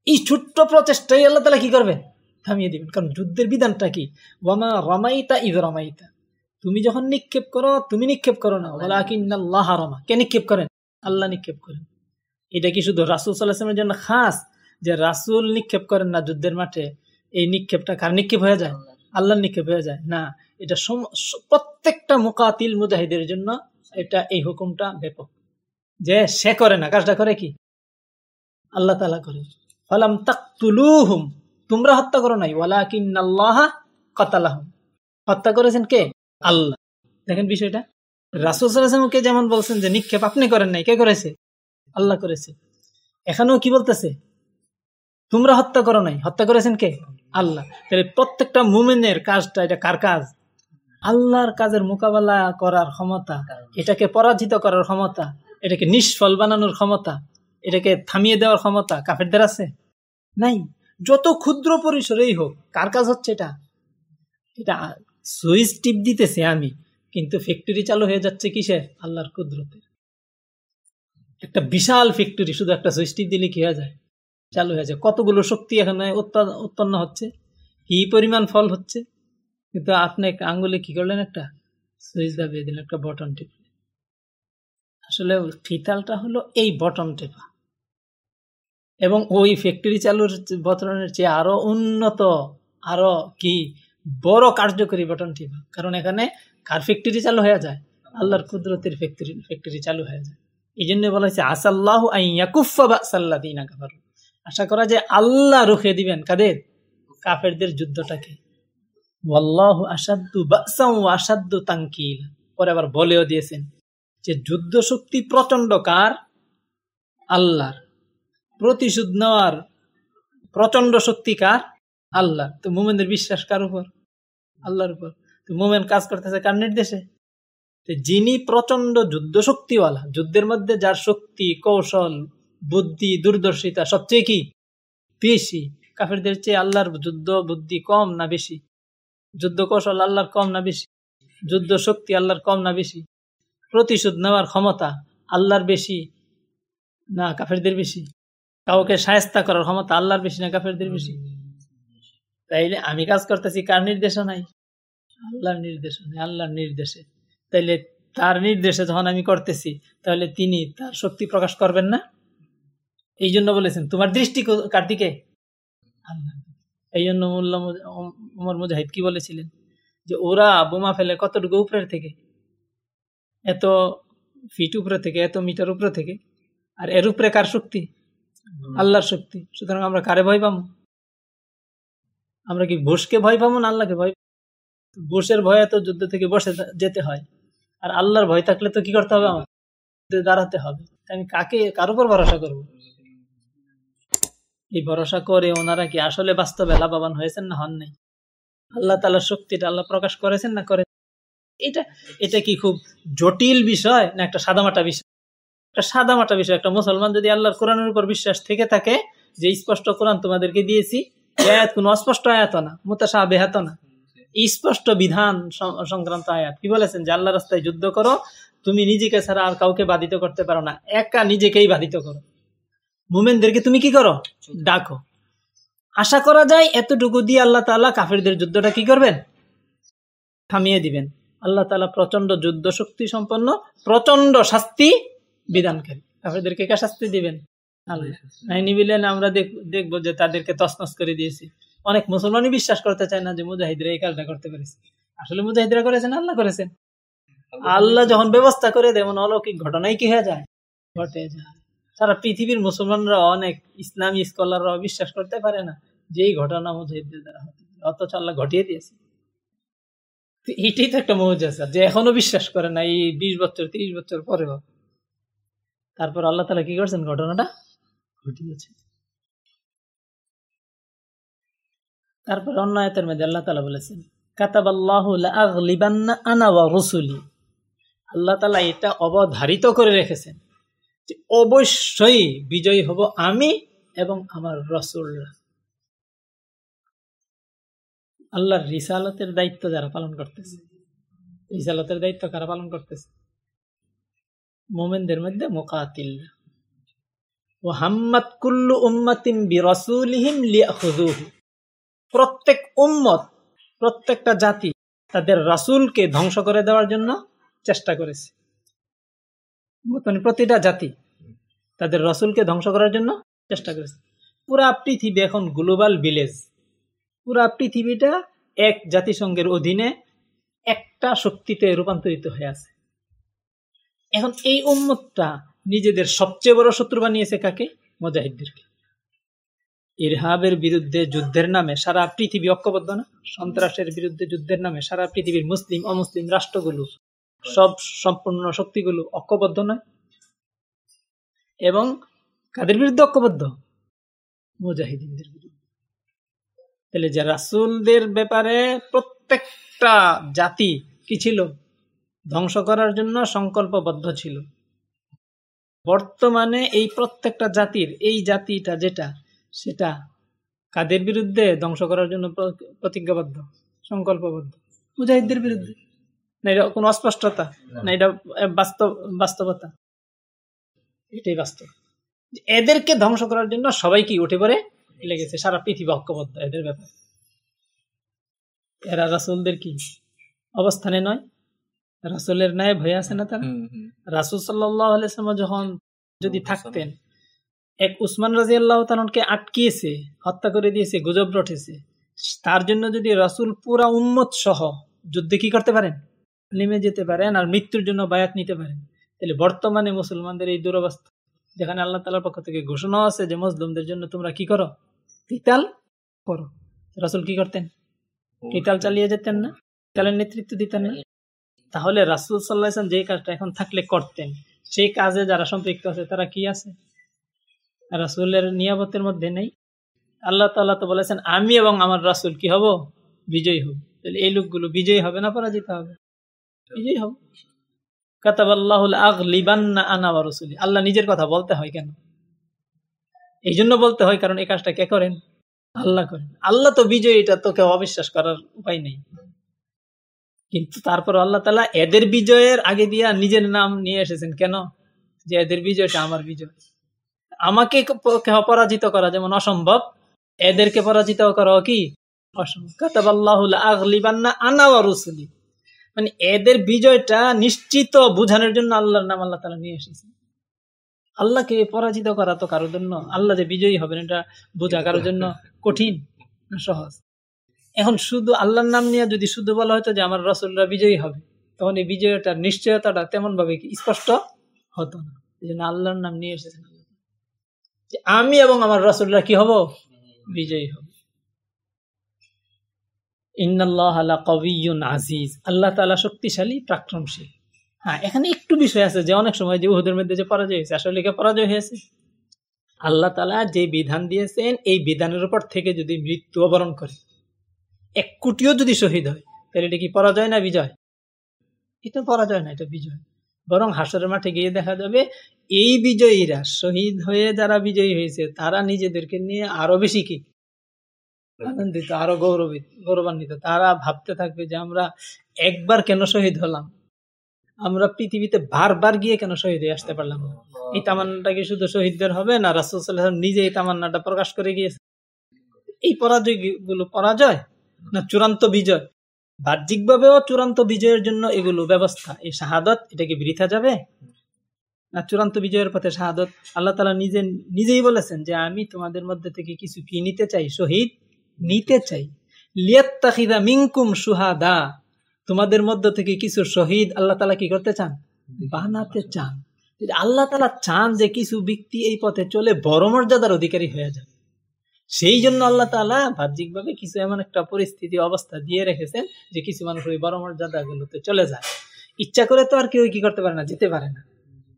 এই ছোট্ট প্রচেষ্টাই আল্লাহ তালা কি করবেন? থামিয়ে দিবেন। কারণ যুদ্ধের বিধানটা কি? ওয়ামা রমাইতা ঈদ রমাইতা। তুমি যখন নিক্ষেপ করো তুমি নিক্ষেপ করো না। বলা কিন্নাল্লাহ রমা কে নিক্ষেপ করেন? আল্লাহ নিক্ষেপ করেন। এটা কি শুধু রাসুল সাল্লাহামের জন্য খাস যে রাসুল নিক্ষেপ করেন না যুদ্ধের মাঠে? এই নিক্ষেপটা কার নিক্ষেপ হয়ে যায়? আল্লাহ নিক্ষেপ হয়ে যায়। না এটা প্রত্যেকটা মোকাতিল মুজাহিদের জন্য এটা এই হুকুমটা ব্যাপক। যে সে করে না কাজটা করে কি? আল্লাহ তালা করে। ফলাম তাকতুলুহুম তোমরা হত্যা করো নাই। ওয়ালাকিন আল্লাহ কতালাহম। হত্যা করেছেন কে? আল্লাহ। দেখেন বিষয়টা। রাসুলকে যেমন বলছেন যে নিক্ষেপ, আপনি করেন নাই, কে করেছে? আল্লাহ করেছে। এখানেও কি বলতেছে? তোমরা হত্যা করো নাই। হত্যা করেছেন কে? আল্লাহ। তাহলে প্রত্যেকটা মুমেনের কাজটা এটা কার কাজ? আল্লাহর কাজের মোকাবেলা করার ক্ষমতা, এটাকে পরাজিত করার ক্ষমতা, এটাকে নিষ্ফল বানানোর ক্ষমতা, এটাকে থামিয়ে দেওয়ার ক্ষমতা কাফেরদের আছে? নাই। যত ক্ষুদ্র পরিসরেই হোক, কার কাজ হচ্ছে এটা? এটা সুইচ টিপ দিতেছে আমি, কিন্তু ফ্যাক্টরি চালু হয়ে যাচ্ছে কিসে? আল্লাহর কুদরতে একটা বিশাল ফ্যাক্টরি শুধু একটা সুইচ টিপ দিলে কি হয়ে যায়? চালু হয়ে যায়। কতগুলো শক্তি এখানে উৎপন্ন হচ্ছে? কি পরিমাণ ফল হচ্ছে? কিন্তু আপনি আঙ্গুলে কি করলেন একটা? সুইচ দাবিয়ে দিলেন, একটা বটন টিপ। আসলে ফিতালটা হলো এই বটন টেপা। এবং ওই ফ্যাক্টরি চালুর বটনের চেয়ে আরও উন্নত, আরও কি বড় কার্যকরী বটন টিপা কারণ এখানে কার ফ্যাক্টরি চালু হয়ে যায়? আল্লাহর কুদরতের ফ্যাক্টরি ফ্যাক্টরি চালু হয়ে যায়। এই জন্য বলা হয়েছে, আসাল্লাহ আইয়াকুফাল্লাদিনা কাফার। আশা করা যে আল্লাহ রুখে দিবেন। কাদের? কাফেরদের যুদ্ধটাকে। ওয়াল্লাহ আসাদ্দু বাসাউ আসাদ্দু তাঙ্কিল পরে আবার বলেও দিয়েছেন যে যুদ্ধ শক্তি প্রচণ্ড কার? আল্লাহর। প্রতিশোধ নেওয়ার প্রচণ্ড শক্তি কার? আল্লাহ, তো মোমেনদের বিশ্বাস কার উপর? আল্লাহর উপর। তো মোমেন কাজ করতেছে কার নির্দেশে? যিনি প্রচণ্ড যুদ্ধ শক্তিওয়ালা যুদ্ধের মধ্যে যার শক্তি, কৌশল, বুদ্ধি, দূরদর্শিতা সবচেয়ে কি? বেশি। কাফেরদের চেয়ে আল্লাহর যুদ্ধ বুদ্ধি কম না বেশি? যুদ্ধ কৌশল আল্লাহর কম না বেশি? যুদ্ধ শক্তি আল্লাহর কম না বেশি? প্রতিশোধ নেওয়ার ক্ষমতা আল্লাহর বেশি না কাফেরদের বেশি? কাউকে সায়স্তা করার ক্ষমতা আল্লাহর বেশি না কাফেরদের বেশি? তাইলে আমি কাজ করতেছি কার নির্দেশনায় আল্লাহর নির্দেশনায় আল্লাহর নির্দেশে। তাইলে তার নির্দেশে যখন আমি করতেছি তাহলে তিনি তার শক্তি প্রকাশ করবেন না? এই জন্য বলেছেন তোমার দৃষ্টি কার দিকে? আল্লাহ এই জন্য মোল্লা মুজাহিদ কি বলেছিলেন? যে ওরা বোমা ফেলে কতটুকু উপরের থেকে? এত ফিট উপরে থেকে এত মিটার উপরে থেকে? আর এর উপরে কার শক্তি? আল্লাহর শক্তি। সুতরাং আমরা কারে ভয় পাবো? আমরা কি বসকে ভয় পাবো না আল্লাহকে ভয় বসের ভয়ে তো যুদ্ধ থেকে বসে যেতে হয়। আর আল্লাহর ভয় থাকলে তো কি করতে হবে আমার দাঁড়াতে হবে। আমি কাকে, কার উপর ভরসা করব? এই ভরসা করে ওনারা কি আসলে বাস্তবে লাভবান হয়েছেন না হন নাই আল্লাহ তালার শক্তিটা আল্লাহ প্রকাশ করেছেন না করে এটা এটা কি খুব জটিল বিষয় না একটা সাদামাটা বিষয়? একটা সাদামাটা বিষয়। একটা মুসলমান যদি আল্লাহর কোরআনের উপর বিশ্বাস থেকে থাকে, যে স্পষ্ট কোরআন তোমাদেরকে দিয়েছি আয়াত কোন অস্পষ্ট আয়াত না মোতাসা বেহাত না। স্পষ্ট বিধান সংক্রান্ত আয়াত। কি বলেছেন? যে আল্লাহ রাস্তায় যুদ্ধ করো, তুমি নিজেকে ছাড়া আর কাউকে বাধিত করতে পারো না। একা নিজেকেই বাধিত করো। মুমেনদেরকে তুমি কি করো? ডাকো। আশা করা যায় এতটুকু দিয়ে আল্লাহ তালা কাফেরদের যুদ্ধটা কি করবেন? থামিয়ে দিবেন। আল্লাহ তালা প্রচণ্ড যুদ্ধ শক্তি সম্পন্ন প্রচণ্ড শাস্তি বিধানকারী। কাফেরদেরকে কে শাস্তি দিবেন? আমরা দেখব যে তাদেরকে তসনস করে দিয়েছি। অনেক মুসলমানই বিশ্বাস করতে চায় না যে মুজাহিদরা এই কাজটা করতে পেরেছে। আসলে মুজাহিদরা করেছেন আল্লাহ করেছেন। আল্লাহ যখন ব্যবস্থা করে দেন অলৌকিক ঘটনাই কি হয়ে যায়? ঘটে যায়। সারা পৃথিবীর মুসলমানরা অনেক ইসলামী স্কলাররা বিশ্বাস করতে পারে না যে এই ঘটনা মুজাহিদদের দ্বারা হতে অথচ আল্লাহ ঘটিয়ে দিয়েছে। এটাই তো একটা মৌজাজা যে এখনও বিশ্বাস করে না এই বিশ বছর তিরিশ বছর পরেও। তারপর আল্লাহ তালা কি করছেন ঘটনাটা? ঘটিয়েছে তারপর অন্য আয়তের মধ্যে আল্লাহ তালা বলেছেন কাতাব আল্লাহ আনা রসুলি। আল্লাহ তালা এটা অবধারিত করে রেখেছেন যে অবশ্যই বিজয়ী হব আমি এবং আমার রসুলরা। আল্লাহর রিসালতের দায়িত্ব যারা পালন করতেছে, রিসালতের দায়িত্ব কারা পালন করতেছে? মোমেনদের মধ্যে মোকাতিল কুল্লু প্রত্যেক উম্মত, প্রত্যেকটা জাতি তাদের রাসুলকে ধ্বংস করে দেওয়ার জন্য চেষ্টা করেছে। প্রতিটা জাতি তাদের রসুলকে ধ্বংস করার জন্য চেষ্টা করেছে। পুরা পৃথিবী এখন গ্লোবাল ভিলেজ। পুরা পৃথিবীটা এক জাতিসংঘের অধীনে একটা শক্তিতে রূপান্তরিত হয়ে আছে। এখন এই উম্মতটা নিজেদের সবচেয়ে বড় শত্রু বানিয়েছে কাকে? মজাহিদদেরকে। ইরহাবের বিরুদ্ধে যুদ্ধের নামে সারা পৃথিবী ঐক্যবদ্ধ না? সন্ত্রাসের বিরুদ্ধে যুদ্ধের নামে সারা পৃথিবীর মুসলিম, অমুসলিম রাষ্ট্রগুলো, সব সম্পূর্ণ শক্তিগুলো ঐক্যবদ্ধ নয়? এবং কাদের বিরুদ্ধে ঐক্যবদ্ধ? মুজাহিদিনদের বিরুদ্ধে। তাহলে যে রাসুলদের ব্যাপারে প্রত্যেকটা জাতি কি ছিল? ধ্বংস করার জন্য সংকল্পবদ্ধ ছিল। বর্তমানে এই প্রত্যেকটা জাতির এই জাতিটা যেটা সেটা কাদের বিরুদ্ধে ধ্বংস করার জন্য প্রতিজ্ঞাবদ্ধ সংকল্পবদ্ধ? মুজাহিদদের বিরুদ্ধে। না এটা কোনো অস্পষ্টতা? না। এটা বাস্তব বাস্তবতা? এটাই বাস্তব। এদেরকে ধ্বংস করার জন্য সবাই কি উঠে পড়ে? লেগেছে সারা পৃথিবী ঐক্যবদ্ধ এদের ব্যাপারে। এরা রাসুলদের কি? অবস্থানে নয়। রাসুলের ন্যায় ভয় আছে না তারা। রাসুল সাল্লাহ যখন যদি থাকতেন এক উসমান রাজি আল্লাহ তালনকে আটকিয়েছে হত্যা করে দিয়েছে গুজব রটেছে তার জন্য যদি রাসুল পুরা উম্মত সহ যুদ্ধে কি করতে পারেন? নেমে যেতে পারেন আর মৃত্যুর জন্য বায়াত নিতে পারেন। তাহলে বর্তমানে মুসলমানদের এই দুরবস্থা যেখানে আল্লাহ তালার পক্ষ থেকে ঘোষণা আছে যে মুসলিমদের জন্য তোমরা কি করো? কিতাল করো রাসুল কি করতেন? কিতাল চালিয়ে যেতেন না? কিতালের নেতৃত্ব দিতেন না? তাহলে রাসুল সাল্লাহ যে কাজটা এখন থাকলে করতেন, সেই কাজে যারা সম্পৃক্ত আছে তারা কি আছে? রাসুলের নিয়ামতের মধ্যে নেই। আল্লাহ তাল্লাহ তো বলেছেন, আমি এবং আমার রাসুল কি হব? বিজয়ী হব। তাহলে এই লোকগুলো বিজয়ী হবে না পরাজিত হবে? বিজয়ী হব। কাতাবাল্লাহুল আগলিবান্না আনা ওয়া রাসূলি। আল্লাহ নিজের কথা বলতে হয় কেন? এই জন্য বলতে হয়, কারণ এই কাজটা কে করেন? আল্লাহ করেন। আল্লাহ তো বিজয়ী, এটা অবিশ্বাস করার উপায় নেই। কিন্তু তারপর আল্লাহ তালা এদের বিজয়ের আগে দিয়া নিজের নাম নিয়ে এসেছেন। কেন? যে এদের বিজয়টা আমার বিজয়। আমাকে পরাজিত করা যেমন অসম্ভব, এদেরকে পরাজিত করা কি? অসম্ভব। মানে এদের বিজয়টা নিশ্চিত বোঝানোর জন্য আল্লাহর নাম আল্লাহ তালা নিয়ে এসেছেন। আল্লাহকে পরাজিত করা তো কারোর জন্য? আল্লাহ যে বিজয়ী হবেন, এটা বোঝা কারোর জন্য কঠিন সহজ? এখন শুধু আল্লাহর নাম নিয়ে যদি শুধু বলা হতো যে আমার রসুলরা বিজয়ী হবে, তখন এই বিজয়টার নিশ্চয়তাটা তেমন ভাবে স্পষ্ট হতো না? এই জন্য আল্লাহর নাম নিয়ে এসেছেন যে আমি এবং আমার রসুলরা কি হব? বিজয়ী হব। ইন্নাল্লাহ আলা কবিয়ুন আজিজ। আল্লাহ তাআলা শক্তিশালী পরাক্রমশীল হ্যাঁ এখানে একটু বিষয় আছে যে অনেক সময় যে উহুদের মধ্যে যে পরাজয় হয়েছে, আসলে কে পরাজয় হয়েছে? আল্লাহ তাআলা যে বিধান দিয়েছেন, এই বিধানের উপর থেকে যদি মৃত্যু অবরণ করে এক কোটিও যদি শহীদ হয়, তাহলে এটা কি পরাজয় না বিজয়? এটা পরাজয় না, এটা বিজয়। বরং হাসরের মাঠে গিয়ে দেখা যাবে, এই বিজয়ীরা শহীদ হয়ে যারা বিজয়ী হয়েছে, তারা নিজেদেরকে নিয়ে আরও বেশি কি? আনন্দিত, আরও গৌরবিত গৌরবান্বিত। তারা ভাবতে থাকবে যে আমরা একবার কেন শহীদ হলাম? আমরা পৃথিবীতে বারবার গিয়ে কেন শহীদ হয়ে আসতে পারলাম? না এই তামান্নাটা কি শুধু শহীদদের হবে না রাসুল নিজে এই তামান্নাটা প্রকাশ করে গিয়েছে? এই পরাজয়গুলো পরাজয়? না, চূড়ান্ত বিজয়। বাহ্যিকভাবেও চূড়ান্ত বিজয়ের জন্য এগুলো ব্যবস্থা। এই শাহাদত, এটা কি বৃথা যাবে? না, চূড়ান্ত বিজয়ের পথে শাহাদত। আল্লাহ তালা নিজে, নিজেই বলেছেন যে, আমি তোমাদের মধ্যে থেকে কিছু কি নিতে চাই? শহীদ নিতে চাই। লিয়াত্তাখিদা মিনকুম সুহাদা তোমাদের মধ্য থেকে কিছু শহীদ আল্লাহ তালা কি করতে চান? বানাতে চান। আল্লাহ তালা চান যে কিছু ব্যক্তি এই পথে চলে, বড় মর্যাদার অধিকারী হয়ে যায় সেই জন্য আল্লাহ তালা বাহ্যিকভাবে কিছু এমন একটা পরিস্থিতি, অবস্থা দিয়ে রেখেছেন যে কিছু মানুষ ওই বড় মর্যাদা গুলোতে চলে যায়। ইচ্ছা করে তো আর কেউ কি করতে পারে না, যেতে পারে না।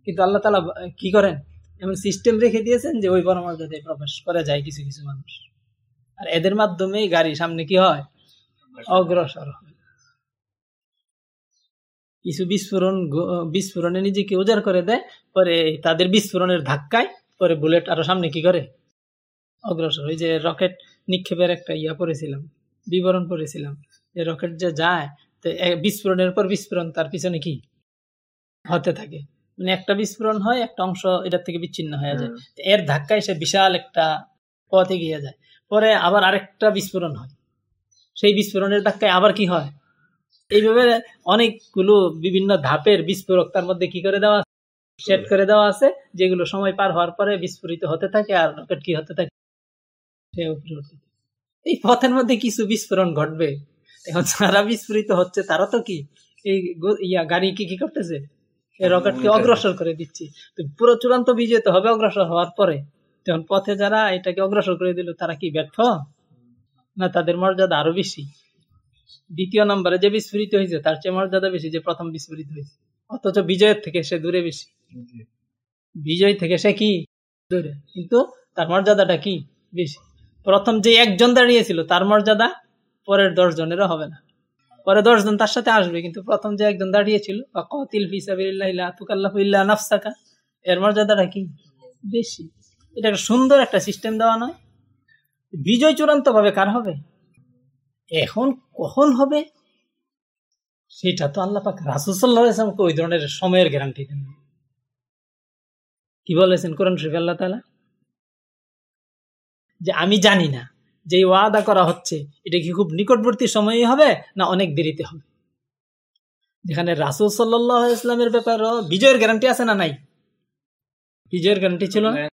কিন্তু আল্লাহ তালা কি করেন? এমন সিস্টেম রেখে দিয়েছেন যে ওই বড় মর্যাদায় প্রবেশ করে যায় কিছু কিছু মানুষ। আর এদের মাধ্যমে গাড়ি সামনে কি হয়? অগ্রসর হয়। কিছু বিস্ফোরণ বিস্ফোরণে নিজেকে উজাড় করে দেয়, পরে তাদের বিস্ফোরণের ধাক্কায় পরে বুলেট আরও সামনে কি করে? অগ্রসর। ওই যে রকেট নিক্ষেপের একটা ইয়া পড়েছিলাম বিবরণ পড়েছিলাম যে রকেট যে যায় তো বিস্ফোরণের পর বিস্ফোরণ তার পিছনে কি হতে থাকে? মানে একটা বিস্ফোরণ হয় একটা অংশ এটার থেকে বিচ্ছিন্ন হয়ে যায়। এর ধাক্কায় সে বিশাল একটা পথে গিয়ে যায়। পরে আবার আরেকটা বিস্ফোরণ হয়। সেই বিস্ফোরণের ধাক্কায় আবার কি হয়? এইভাবে অনেকগুলো বিভিন্ন ধাপের বিস্ফোরক তার মধ্যে কি করে দেওয়া সেট করে দেওয়া আছে যেগুলো সময় পার হওয়ার পরে বিস্ফোরিত হতে থাকে আর রকেট কি হতে থাকে? এই পথের মধ্যে কিছু বিস্ফোরণ ঘটবে। এখন যারা বিস্ফোরিত হচ্ছে তারা তো কি এই ইয়া গাড়ি কি কি করতেছে? এই রকেটকে অগ্রসর করে দিচ্ছি। তো পুরো চূড়ান্ত বিজয় তো হবে অগ্রসর হওয়ার পরে। তখন পথে যারা এটাকে অগ্রসর করে দিল তারা কি ব্যর্থ? না তাদের মর্যাদা আরও বেশি। দ্বিতীয় নম্বরে যে বিস্ফোরিত হয়েছে তার চেয়ে মর্যাদা বেশি যে প্রথম বিস্ফোরিত হয়েছে। অথচ বিজয়ের থেকে সে দূরে বেশি। বিজয় থেকে সে কি দূরে? কিন্তু তার মর্যাদাটা কি বেশি? প্রথম যে একজন দাঁড়িয়েছিল, তার মর্যাদা পরের দশ জনেরও হবে না। পরে দশজন তার সাথে আসবে, কিন্তু প্রথম যে একজন দাঁড়িয়েছিল বা কতিল ফিসাবিল্লাহ নাফসাকা এর মর্যাদাটা কি? বেশি। এটা একটা সুন্দর একটা সিস্টেম দেওয়া নয়। বিজয় চূড়ান্ত ভাবে কার হবে? এখন কখন হবে? সেটা তো আল্লাহ পাক রাসুসাল্লাহামকে ওই ধরনের সময়ের গ্যারান্টি দেন। কি বলেছেন কোরআন শরীফ আল্লাহ তালা যে আমি জানি না যে ওয়াদা করা হচ্ছে এটা কি খুব নিকটবর্তী সময়ে হবে না অনেক দেরিতে হবে? যেখানে রাসুল সাল্লাহ ইসলামের ব্যাপারও বিজয়ের গ্যারান্টি আছে না নাই? বিজয়ের গ্যারান্টি ছিল না?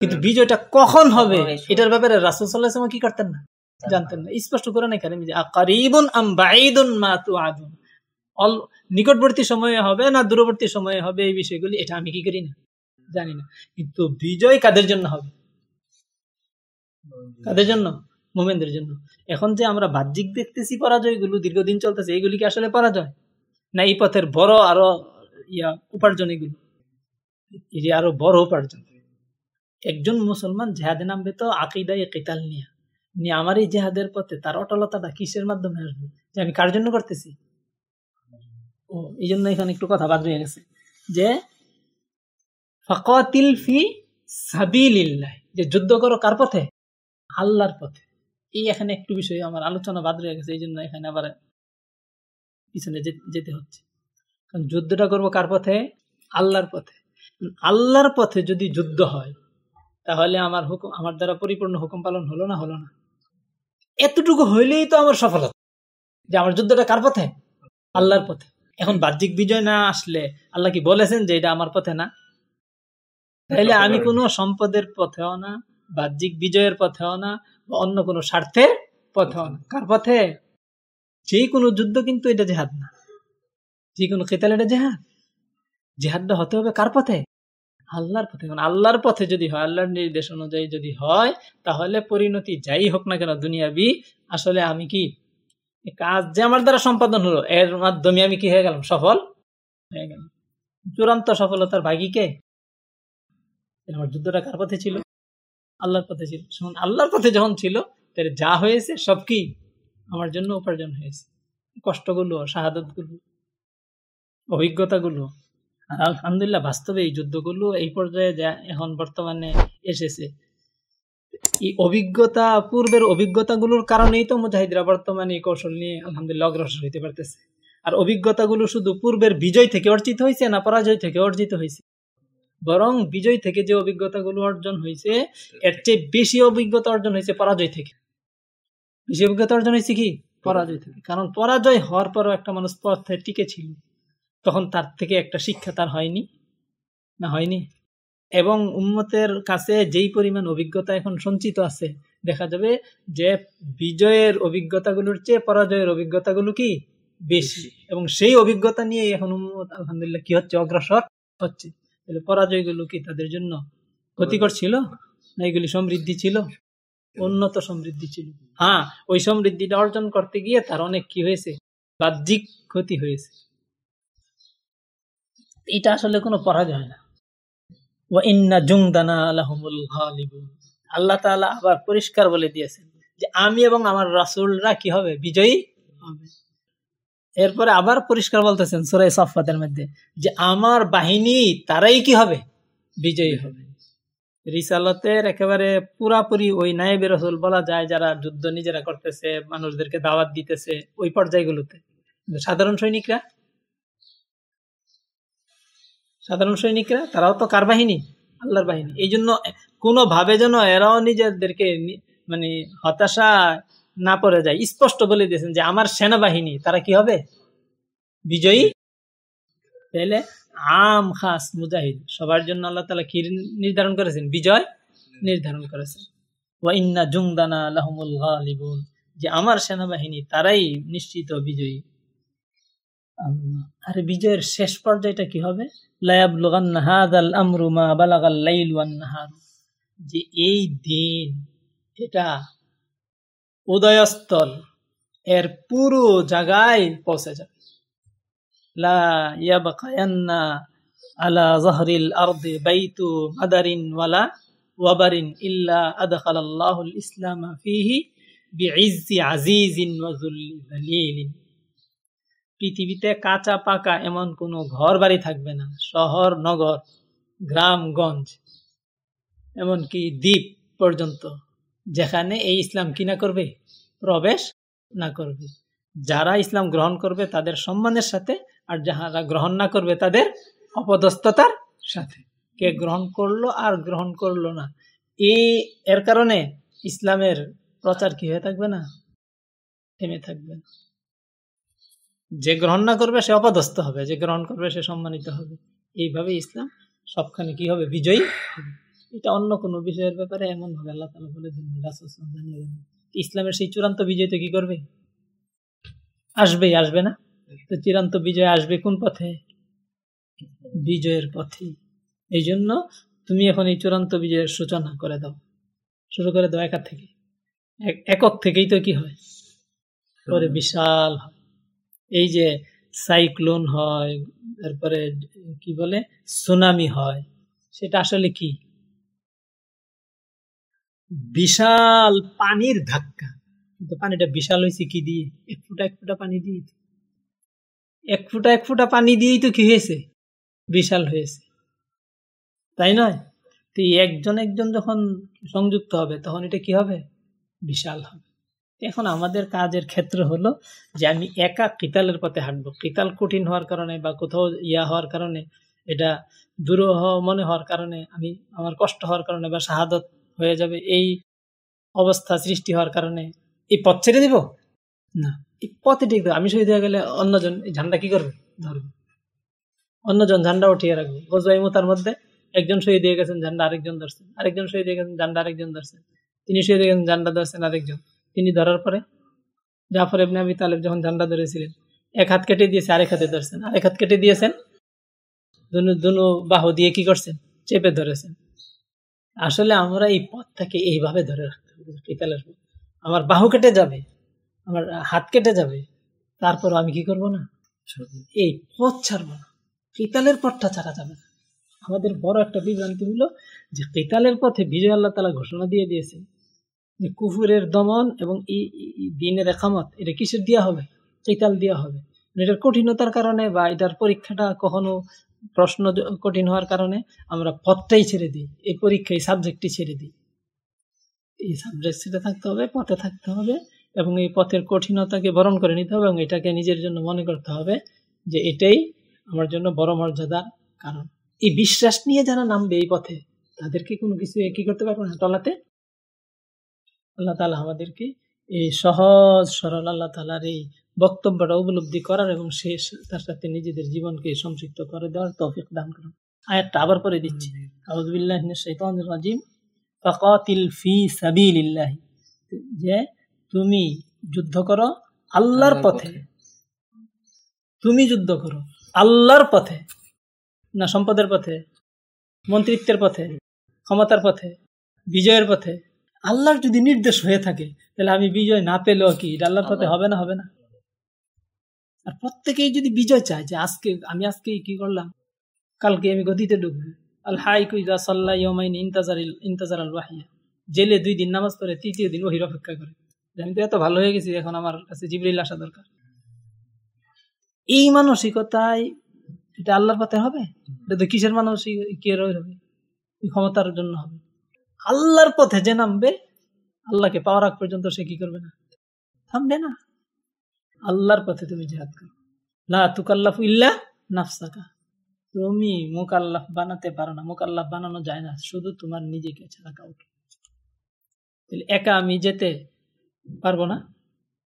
কিন্তু বিজয়টা কখন হবে? এটার ব্যাপারে রাসুল সাল্লাহ ইসলাম কি করতেন না? জানতেন না। স্পষ্ট করে না এখানে কারিবুন আম বাইদুন মা তু আদুন অল নিকটবর্তী সময়ে হবে না দূরবর্তী সময়ে হবে এই বিষয়গুলি? এটা আমি কি করি না? জানি না। কিন্তু বিজয় কাদের জন্য হবে? কাদের জন্য, মোমেনদের জন্য। এখন যে আমরা বাহ্যিক দেখতেছি পরাজয়গুলো, দীর্ঘদিন চলতেছে এইগুলি কি আসলে পরাজয়? না এই পথের বড় আরও ইয়া উপার্জন এগুলো? এটি আরও বড় উপার্জন। একজন মুসলমান জেহাদে নামবে তো আকিদাই কেতাল নিয়ে। নিয়ে আমার এই জেহাদের পথে তার অটলতাটা কিসের মাধ্যমে আসবে? যে আমি কার জন্য করতেছি? ও এই জন্য এখানে একটু কথা বাদ রয়ে গেছে। যে ফকাতিল ফি সাবিলিল্লাহ। যে যুদ্ধ করো কার পথে? আল্লাহর পথে। এই এখানে একটু বিষয়, আমার আলোচনা বাদ রয়ে গেছে এই জন্য এখানে আবার পিছনে যেতে হচ্ছে। কারণ যুদ্ধটা করব কার পথে? আল্লাহর পথে। আল্লাহর পথে যদি যুদ্ধ হয়, তাহলে আমার হুকুম, আমার দ্বারা পরিপূর্ণ হুকুম পালন হলো না হলো না। এতটুকু হইলেই তো আমার সফলতা। যে আমার যুদ্ধটা কার পথে? আল্লাহর পথে। এখন বাহ্যিক বিজয় না আসলে আল্লাহ কি বলেছেন যে এটা আমার পথে না? তাহলে আমি কোনো সম্পদের পথেও না বাহ্যিক বিজয়ের পথেও না বা অন্য কোনো স্বার্থের পথেও না। কার পথে? যে কোনো যুদ্ধ কিন্তু এটা জেহাদ না। যে কোনো কেতাল এটা জেহাদ। জেহাদটা হতে হবে কার পথে? আল্লাহর পথে। আল্লাহর পথে যদি হয়, আল্লাহর নির্দেশ অনুযায়ী যদি হয়, তাহলে পরিণতি যাই হোক না কেন দুনিয়াবি, আসলে আমি কি? কাজ যে আমার দ্বারা সম্পাদন হলো, এর মাধ্যমে আমি কি হয়ে গেলাম? সফল হয়ে গেলাম। চূড়ান্ত সফলতার ভাগিকে আমার যুদ্ধটা কার পথে ছিল? আল্লাহর পথে ছিল। আল্লাহর পথে যখন ছিল, তাহলে যা হয়েছে সব কি আমার জন্য উপার্জন হয়েছে। কষ্টগুলো, শাহাদতগুলো, অভিজ্ঞতাগুলো। আর আলহামদুলিল্লাহ বাস্তবে এই যুদ্ধগুলো এই পর্যায়ে যা এখন বর্তমানে এসেছে। এই অভিজ্ঞতা, পূর্বের অভিজ্ঞতাগুলোর কারণেই তো মুজাহিদরা বর্তমানে এই কৌশল নিয়ে আলহামদুলিল্লাহ অগ্রসর হইতে পারতেছে। আর অভিজ্ঞতাগুলো শুধু পূর্বের বিজয় থেকে অর্জিত হয়েছে না পরাজয় থেকে অর্জিত হয়েছে বরং বিজয় থেকে যে অভিজ্ঞতাগুলো অর্জন হয়েছে এর চেয়ে বেশি অভিজ্ঞতা অর্জন হয়েছে পরাজয় থেকে। বেশি অভিজ্ঞতা অর্জন হয়েছে কি? পরাজয় থেকে। কারণ পরাজয় হওয়ার পরও একটা মানুষ পথে টিকে ছিল। তখন তার থেকে একটা শিক্ষা তার হয়নি। না হয়নি। এবং উম্মতের কাছে যেই পরিমাণ অভিজ্ঞতা এখন সঞ্চিত আছে দেখা যাবে যে বিজয়ের অভিজ্ঞতাগুলোর চেয়ে পরাজয়ের অভিজ্ঞতাগুলো কি? বেশি। এবং সেই অভিজ্ঞতা নিয়ে এখন উম্মত আলহামদুলিল্লাহ কি হচ্ছে? অগ্রসর হচ্ছে। তাহলে পরাজয়গুলো কি তাদের জন্য ক্ষতিকর ছিল? না এগুলি সমৃদ্ধি ছিল? উন্নত সমৃদ্ধি ছিল। হ্যাঁ ওই সমৃদ্ধিটা অর্জন করতে গিয়ে তার অনেক কি হয়েছে? বাহ্যিক ক্ষতি হয়েছে। এটা আসলে কোনো পরাজয় না। আল্লাহ তালা আবার পরিষ্কার বলে দিয়েছেন যে আমি এবং আমার রাসুলরা কি হবে? বিজয়ী হবে। এরপরে আবার পরিষ্কার বলতেছেন সুরাই সফাতের মধ্যে যে আমার বাহিনী তারাই কি হবে? বিজয়ী হবে। রিসালতের একেবারে পুরাপুরি ওই নায়েবের রসুল বলা যায় যারা যুদ্ধ নিজেরা করতেছে, মানুষদেরকে দাওয়াত দিতেছে, ওই পর্যায়গুলোতে। সাধারণ সৈনিকরা? সাধারণ সৈনিকরা? তারাও তো কার বাহিনী? আল্লাহর বাহিনী। এই জন্য কোনোভাবে যেন এরাও নিজেদেরকে মানে হতাশা না পড়ে যায়। স্পষ্ট বলে দিয়েছেন যে আমার সেনাবাহিনী, তারা কি হবে? বিজয়ী? তাহলে আম খাস মুজাহিদ, সবার জন্য আল্লাহ তালা কি নির্ধারণ করেছেন? বিজয় নির্ধারণ করেছেন। ওয়াইন্না জুংদানা আলহমুল গালিবুন, যে আমার সেনাবাহিনী, তারাই নিশ্চিত বিজয়ী। আর বিজয়ের শেষ পর্যায়টা কি হবে? যে এই দিন, এটা উদয়স্থল, এর পুরো জায়গায় পৌঁছে যাবে। লা আলা বাইতু ইল্লা ইসলাম পৃথিবীতে কাঁচা পাকা এমন কোনো ঘর বাড়ি থাকবে না, শহর, নগর গ্রামগঞ্জ এমনকি দ্বীপ পর্যন্ত। যেখানে এই ইসলাম কি না করবে? প্রবেশ না করবে। যারা ইসলাম গ্রহণ করবে তাদের সম্মানের সাথে আর যাহারা গ্রহণ না করবে তাদের অপদস্থতার সাথে। কে গ্রহণ করল আর গ্রহণ করল না। এই এর কারণে ইসলামের প্রচার কি হয়ে থাকবে না? থেমে থাকবে না। যে গ্রহণ না করবে সে অপদস্থ হবে, যে গ্রহণ করবে সে সম্মানিত হবে। এইভাবে ইসলাম সবখানে কি হবে? বিজয়ী হবে। এটা অন্য কোনো বিষয়ের ব্যাপারে এমন ভাবে আল্লাহ তালা বলে দেন রাসূল সাল্লাল্লাহু আলাইহি ইসলামের সেই চূড়ান্ত বিজয় তো কি করবে? আসবেই আসবে না? তো চূড়ান্ত বিজয় আসবে কোন পথে? বিজয়ের পথে এই জন্য তুমি এখন এই চূড়ান্ত বিজয়ের সূচনা করে দাও। শুরু করে দাও একা থেকে। এক- একক থেকেই তো কি হয়? পরে বিশাল হয়। এই যে সাইক্লোন হয়, তারপরে কি বলে? সুনামি হয়। সেটা আসলে কি? বিশাল পানির ধাক্কা। কিন্তু পানিটা বিশাল হয়েছে কি দিয়ে? এক ফুটা এক ফুটা পানি দিয়ে এক ফুটা এক ফুটা পানি দিয়েই তো কি হয়েছে? বিশাল হয়েছে। তাই নয়? তো একজন একজন যখন সংযুক্ত হবে, তখন এটা কি হবে? বিশাল হবে। এখন আমাদের কাজের ক্ষেত্র হলো যে আমি একা কিতালের পথে হাঁটবো। কিতাল কঠিন হওয়ার কারণে বা কোথাও ইয়া হওয়ার কারণে, এটা দুরূহ মনে হওয়ার কারণে, আমি, আমার কষ্ট হওয়ার কারণে বা শাহাদত হয়ে যাবে। এই অবস্থা সৃষ্টি হওয়ার কারণে এই পথ ছেড়ে দিব? না, এই পথে ঠিক আমি শহীদ হয়ে গেলে অন্যজন এই ঝান্ডা কি করবে? ধরবে। অন্যজন ঝান্ডা উঠিয়ে রাখবে। গজবাই তার মধ্যে একজন শহীদ হয়ে গেছেন, ঝান্ডা আরেকজন ধরছেন। আরেকজন শহীদ হয়ে গেছেন, ঝান্ডা আরেকজন ধরছেন। তিনি শহীদ হয়ে গেছেন, ঝান্ডা ধরছেন আরেকজন। তিনি ধরার পরে জাফর ইবনে আবি তালেব যখন ঝান্ডা ধরেছিলেন, এক হাত কেটে দিয়েছে, আরেক হাতে ধরছেন। আরেক হাত কেটে দিয়েছেন। দুনু দুনু বাহু দিয়ে কি করছেন? চেপে ধরেছেন। আসলে আমরা এই পথটাকে এইভাবে ধরে রাখতে হবে পথ। আমার বাহু কেটে যাবে আমার হাত কেটে যাবে তারপর আমি কি করব না? এই পথ ছাড়ব না। কেতালের পথটা ছাড়া যাবে না। আমাদের বড় একটা বিভ্রান্তি হলো যে কেতালের পথে বিজয় আল্লাহ তালা ঘোষণা দিয়ে দিয়েছে যে কুফুরের দমন এবং এই দিনের একামত এটা কিসের দেওয়া হবে? কেতাল দেওয়া হবে। এটার কঠিনতার কারণে বা এটার পরীক্ষাটা কখনো প্রশ্ন কঠিন হওয়ার কারণে আমরা পথটাই ছেড়ে দিই এই পরীক্ষা এই সাবজেক্টটি ছেড়ে দিই। এই সাবজেক্ট ছেড়ে থাকতে হবে, পথে থাকতে হবে এবং এই পথের কঠিনতাকে বরণ করে নিতে হবে এবং এটাকে নিজের জন্য মনে করতে হবে যে এটাই আমার জন্য বড় মর্যাদার কারণ। এই বিশ্বাস নিয়ে যারা নামবে এই পথে, তাদেরকে কোনো কিছু কি করতে পারবে না, টলাতে? আল্লাহ তালা আমাদেরকে এই সহজ সরল আল্লাহ তালার এই বক্তব্যটা উপলব্ধি করার এবং সে তার সাথে নিজেদের জীবনকে সম্পৃক্ত করে দেওয়ার তৌফিক দান করুন। আয়াতটা আবার পরে দিচ্ছি। আউযুবিল্লাহি মিনাশ শাইতানির রাজিম। ফাকাতিল ফি সাবিলিল্লাহ। যে তুমি যুদ্ধ করো আল্লাহর পথে। তুমি যুদ্ধ করো আল্লাহর পথে। না সম্পদের পথে মন্ত্রিত্বের পথে ক্ষমতার পথে বিজয়ের পথে। আল্লাহর যদি নির্দেশ হয়ে থাকে তাহলে আমি বিজয় না পেলেও কি আল্লাহর পথে হবে না হবে না? আর প্রত্যেকেই যদি বিজয় চায় যে আজকে, আমি আজকে কি করলাম? কালকে আমি গদিতে ঢুকবো আল হাই কুইজা সাল্লাহ ইয়মাইন ইন্তাজার ইন্তাজার আল ওয়াহিয়া জেলে দুই দিন নামাজ পড়ে, তৃতীয় দিন ওহির অপেক্ষা করে। আমি তো এত ভালো হয়ে গেছি, এখন আমার কাছে জিবরিল আসা দরকার। এই মানসিকতায় এটা আল্লাহর পথে হবে? এটা তো কিসের মানসিক কি হবে? ক্ষমতার জন্য হবে। আল্লাহর পথে যে নামবে, আল্লাহকে পাওয়ার আগ পর্যন্ত সে কি করবে না? থামবে না। আল্লাহর পথে তুমি জেহাদ করো। লা তুকাল্লাফ ইল্লা নাফসাকা। তুমি মোকাল্লাফ বানাতে পারো না, মোকাল্লাফ বানানো যায় না, শুধু তোমার নিজেকে ছাড়া কাউকে। তাহলে একা আমি যেতে পারব না?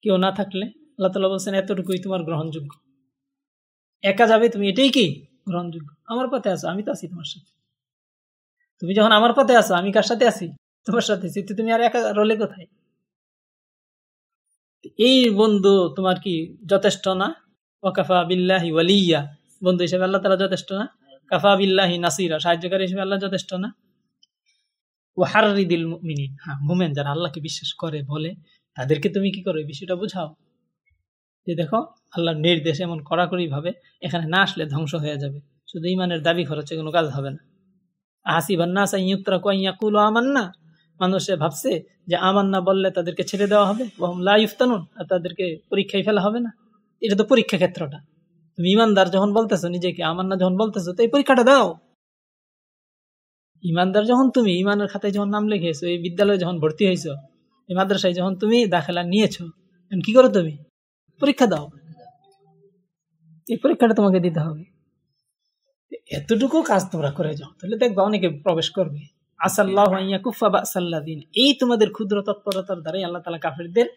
কেউ না থাকলে আল্লাহ তালা বলছেন, এতটুকুই তোমার গ্রহণযোগ্য। একা যাবে, তুমি এটাই কি? গ্রহণযোগ্য। আমার পথে আছো, আমি তো আছি তোমার সাথে। তুমি যখন আমার পথে আছো, আমি কার সাথে আছি? তোমার সাথে। তুমি আর একা রলে কোথায়? এই বন্ধু তোমার কি যথেষ্ট না? ও ওকাফা বিল্লাহি ওয়ালিয়া। বন্ধু হিসেবে আল্লাহ তালা যথেষ্ট না? কাফা বিল্লাহি নাসিরা। সাহায্যকারী হিসেবে আল্লাহ যথেষ্ট না? ও হারিদিল মিনিন হ্যাঁ মোমেন যারা আল্লাহকে বিশ্বাস করে, বলে, তাদেরকে তুমি কি করো? এই বিষয়টা বুঝাও। যে দেখো, আল্লাহর নির্দেশ এমন কড়াকড়ি ভাবে এখানে না আসলে ধ্বংস হয়ে যাবে। শুধু ইমানের দাবি খরচে কোনো কাজ হবে না। হাসি ভান্না সাইয়ুত্তরা কয়াইয়া কুলো আমান্না। মানুষে ভাবছে যে আমার না বললে তাদেরকে ছেড়ে দেওয়া হবে লা ইফতানুন, আর তাদেরকে পরীক্ষায় ফেলা হবে না। এটা তো পরীক্ষা ক্ষেত্রটা। তুমি ইমানদার যখন বলতেছো নিজেকে আমার না যখন বলতেছো, তো এই পরীক্ষাটা দাও। ইমানদার যখন তুমি ইমানের খাতায় যখন নাম লিখেছো এই বিদ্যালয়ে যখন ভর্তি হয়েছো, এই মাদ্রাসায় যখন তুমি দাখেলা নিয়েছো কি করো তুমি? পরীক্ষা দাও। এই পরীক্ষাটা তোমাকে দিতে হবে। এতটুকু কাজ তোমরা করে যাও, তাহলে দেখবা অনেকে প্রবেশ করবে। আসাল্লাহ কুফা বা দিন এই তোমাদের ক্ষুদ্র তৎপরতার দ্বারাই আল্লাহ তালা কাফেরদের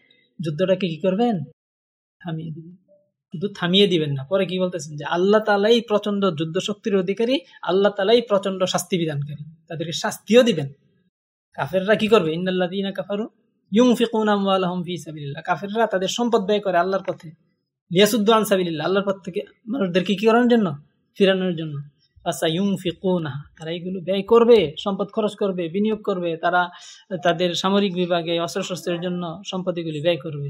যুদ্ধটাকে কি করবেন? থামিয়ে দিবেন। শুধু থামিয়ে দিবেন না। পরে কি বলতেছেন? যে আল্লাহ তালাই প্রচণ্ড যুদ্ধ শক্তির অধিকারী, আল্লাহ তালাই প্রচণ্ড শাস্তি বিধানকারী তাদেরকে শাস্তিও দিবেন। কাফেররা কি করবে? ইন্দাল্লাহ দিনা কাফারু ইউং ফিকুন আমওয়ালাহুম ফি সাবিলিল্লাহ। কাফেররা তাদের সম্পদ ব্যয় করে আল্লাহর পথে। লিয়াসুদ্দু আন সাবিলিল্লাহ। আল্লাহর পথ থেকে মানুষদেরকে কি করানোর জন্য? ফিরানোর জন্য। তারা এইগুলো ব্যয় করবে, সম্পদ খরচ করবে, বিনিয়োগ করবে, তারা তাদের সামরিক বিভাগে অস্ত্রশস্ত্রের জন্য সম্পত্তিগুলি ব্যয় করবে।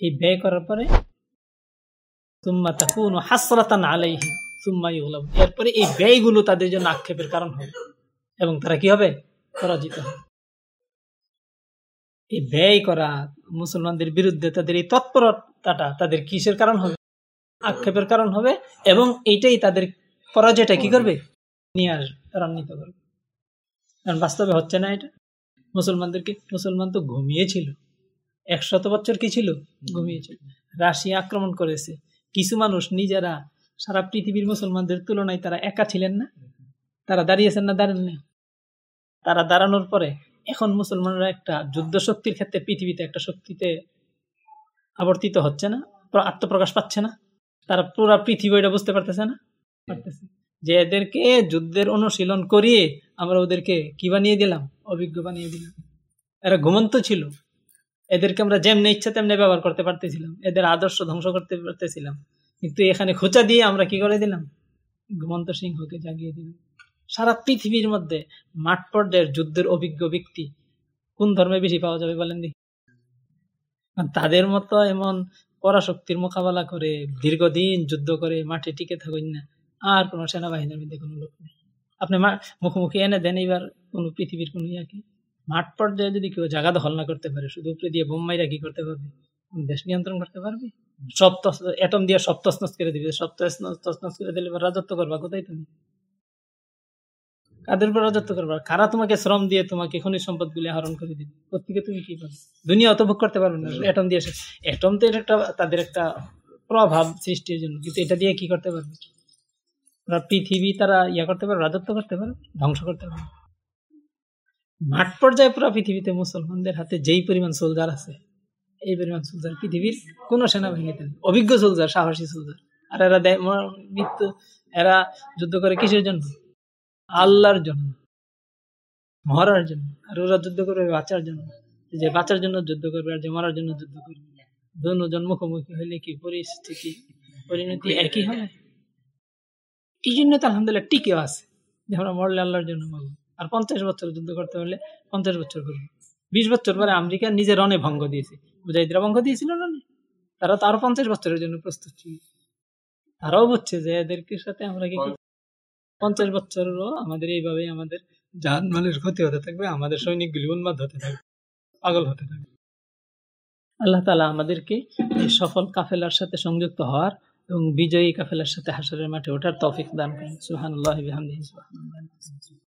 এই ব্যয় করার পরে তুম্মা তাকুন হাসরাতান আলাইহি তুম্মা ইউগলাব এরপরে এই ব্যয়গুলো তাদের জন্য আক্ষেপের কারণ হবে এবং তারা কি হবে? পরাজিত হবে। এই ব্যয় করা মুসলমানদের বিরুদ্ধে তাদের এই তৎপরতাটা তাদের কিসের কারণ হবে? আক্ষেপের কারণ হবে এবং এইটাই তাদের পরাজয়টা কি করবে? নিয়ে আসবে ত্বরান্বিত করবে। কারণ বাস্তবে হচ্ছে না এটা। মুসলমানদেরকে মুসলমান তো ঘুমিয়েছিল। একশত বছর কি ছিল? ঘুমিয়েছিল। রাশিয়া আক্রমণ করেছে। কিছু মানুষ নিজেরা সারা পৃথিবীর মুসলমানদের তুলনায় তারা একা ছিলেন না। তারা দাঁড়িয়েছেন না দাঁড়ান না তারা দাঁড়ানোর পরে এখন মুসলমানরা একটা যুদ্ধ শক্তির ক্ষেত্রে পৃথিবীতে একটা শক্তিতে আবর্তিত হচ্ছে না আত্মপ্রকাশ পাচ্ছে না। তারা পুরো পৃথিবী এটা বুঝতে পারতেছে না। যে এদেরকে যুদ্ধের অনুশীলন করিয়ে আমরা ওদেরকে কি বানিয়ে দিলাম? অভিজ্ঞ বানিয়ে দিলাম। এরা ঘুমন্ত ছিল। এদেরকে আমরা যেমনি ইচ্ছা তেমনি ব্যবহার করতে পারতেছিলাম। এদের আদর্শ ধ্বংস করতে পারতেছিলাম। কিন্তু এখানে খোঁচা দিয়ে আমরা কি করে দিলাম? ঘুমন্ত সিংহকে জাগিয়ে দিলাম। সারা পৃথিবীর মধ্যে মাঠ পর্যায়ের যুদ্ধের অভিজ্ঞ ব্যক্তি কোন ধর্মে বেশি পাওয়া যাবে বলেন দি তাদের মতো এমন পরাশক্তির মোকাবেলা করে দীর্ঘদিন যুদ্ধ করে মাঠে টিকে থাকুন না। আর কোনো সেনাবাহিনীর মধ্যে কোনো লোক নেই। আপনি মুখোমুখি এনে দেন এবার কোনো পৃথিবীর কোনো ইয়াকে মাঠ পর্যায়ে যদি কেউ জায়গা দখল না করতে পারে, শুধু উপরে দিয়ে বোম্বাইরা কি করতে পারবে? দেশ নিয়ন্ত্রণ করতে পারবে? সব অ্যাটম দিয়ে সব তসনস করে দিবে, সব তসনস করে দিলে রাজত্ব করবা কোথায় তুমি? কাদের উপর রাজত্ব করবা? কারা তোমাকে শ্রম দিয়ে তোমাকে খনিজ সম্পদ গুলি আহরণ করে দিবে? প্রত্যেকে তুমি কি পাবে? দুনিয়া অত ভোগ করতে পারবে না অ্যাটম দিয়ে অ্যাটম তো এটা একটা তাদের একটা প্রভাব সৃষ্টির জন্য, কিন্তু এটা দিয়ে কি করতে পারবে? পৃথিবী তারা ইয়া করতে পারে, রাজত্ব করতে পারে, ধ্বংস করতে পারে। মাঠ পর্যায়ে পুরো পৃথিবীতে মুসলমানদের হাতে যেই পরিমাণ সোলজার আছে, এই পরিমাণ সোলজার পৃথিবীর কোনো সেনাবাহিনীতে অভিজ্ঞ সোলজার সাহসী সোলজার আর এরা মৃত্যু, এরা যুদ্ধ করে কিসের জন্য? আল্লাহর জন্য। মরার জন্য। আর ওরা যুদ্ধ করবে বাঁচার জন্য। যে বাঁচার জন্য যুদ্ধ করবে আর যে মরার জন্য যুদ্ধ করবে। দুজন মুখোমুখি হইলে কি পরিস্থিতি, পরিণতি একই হয়? এই জন্য তো আলহামদুলিল্লাহ টিকেও আছে। যে আমরা মরলে আল্লাহর জন্য মরবো আর পঞ্চাশ বছর যুদ্ধ করতে হলে পঞ্চাশ বছর করবে বিশ বছর পরে আমেরিকা নিজের রনে ভঙ্গ দিয়েছে। মুজাহিদরা ভঙ্গ দিয়েছিল রনে তারা তো আরও পঞ্চাশ বছরের জন্য প্রস্তুত ছিল। তারাও বুঝছে যে এদেরকে সাথে আমরা কি পঞ্চাশ বছরেরও আমাদের এইভাবে আমাদের জান মালের ক্ষতি হতে থাকবে, আমাদের সৈনিকগুলি উন্মাদ হতে থাকবে, পাগল হতে থাকবে। আল্লাহ তালা আমাদেরকে সফল কাফেলার সাথে সংযুক্ত হওয়ার এবং বিজয়ী কাফেলার সাথে হাসরের মাঠে ওঠার তৌফিক দান করেন। সুহান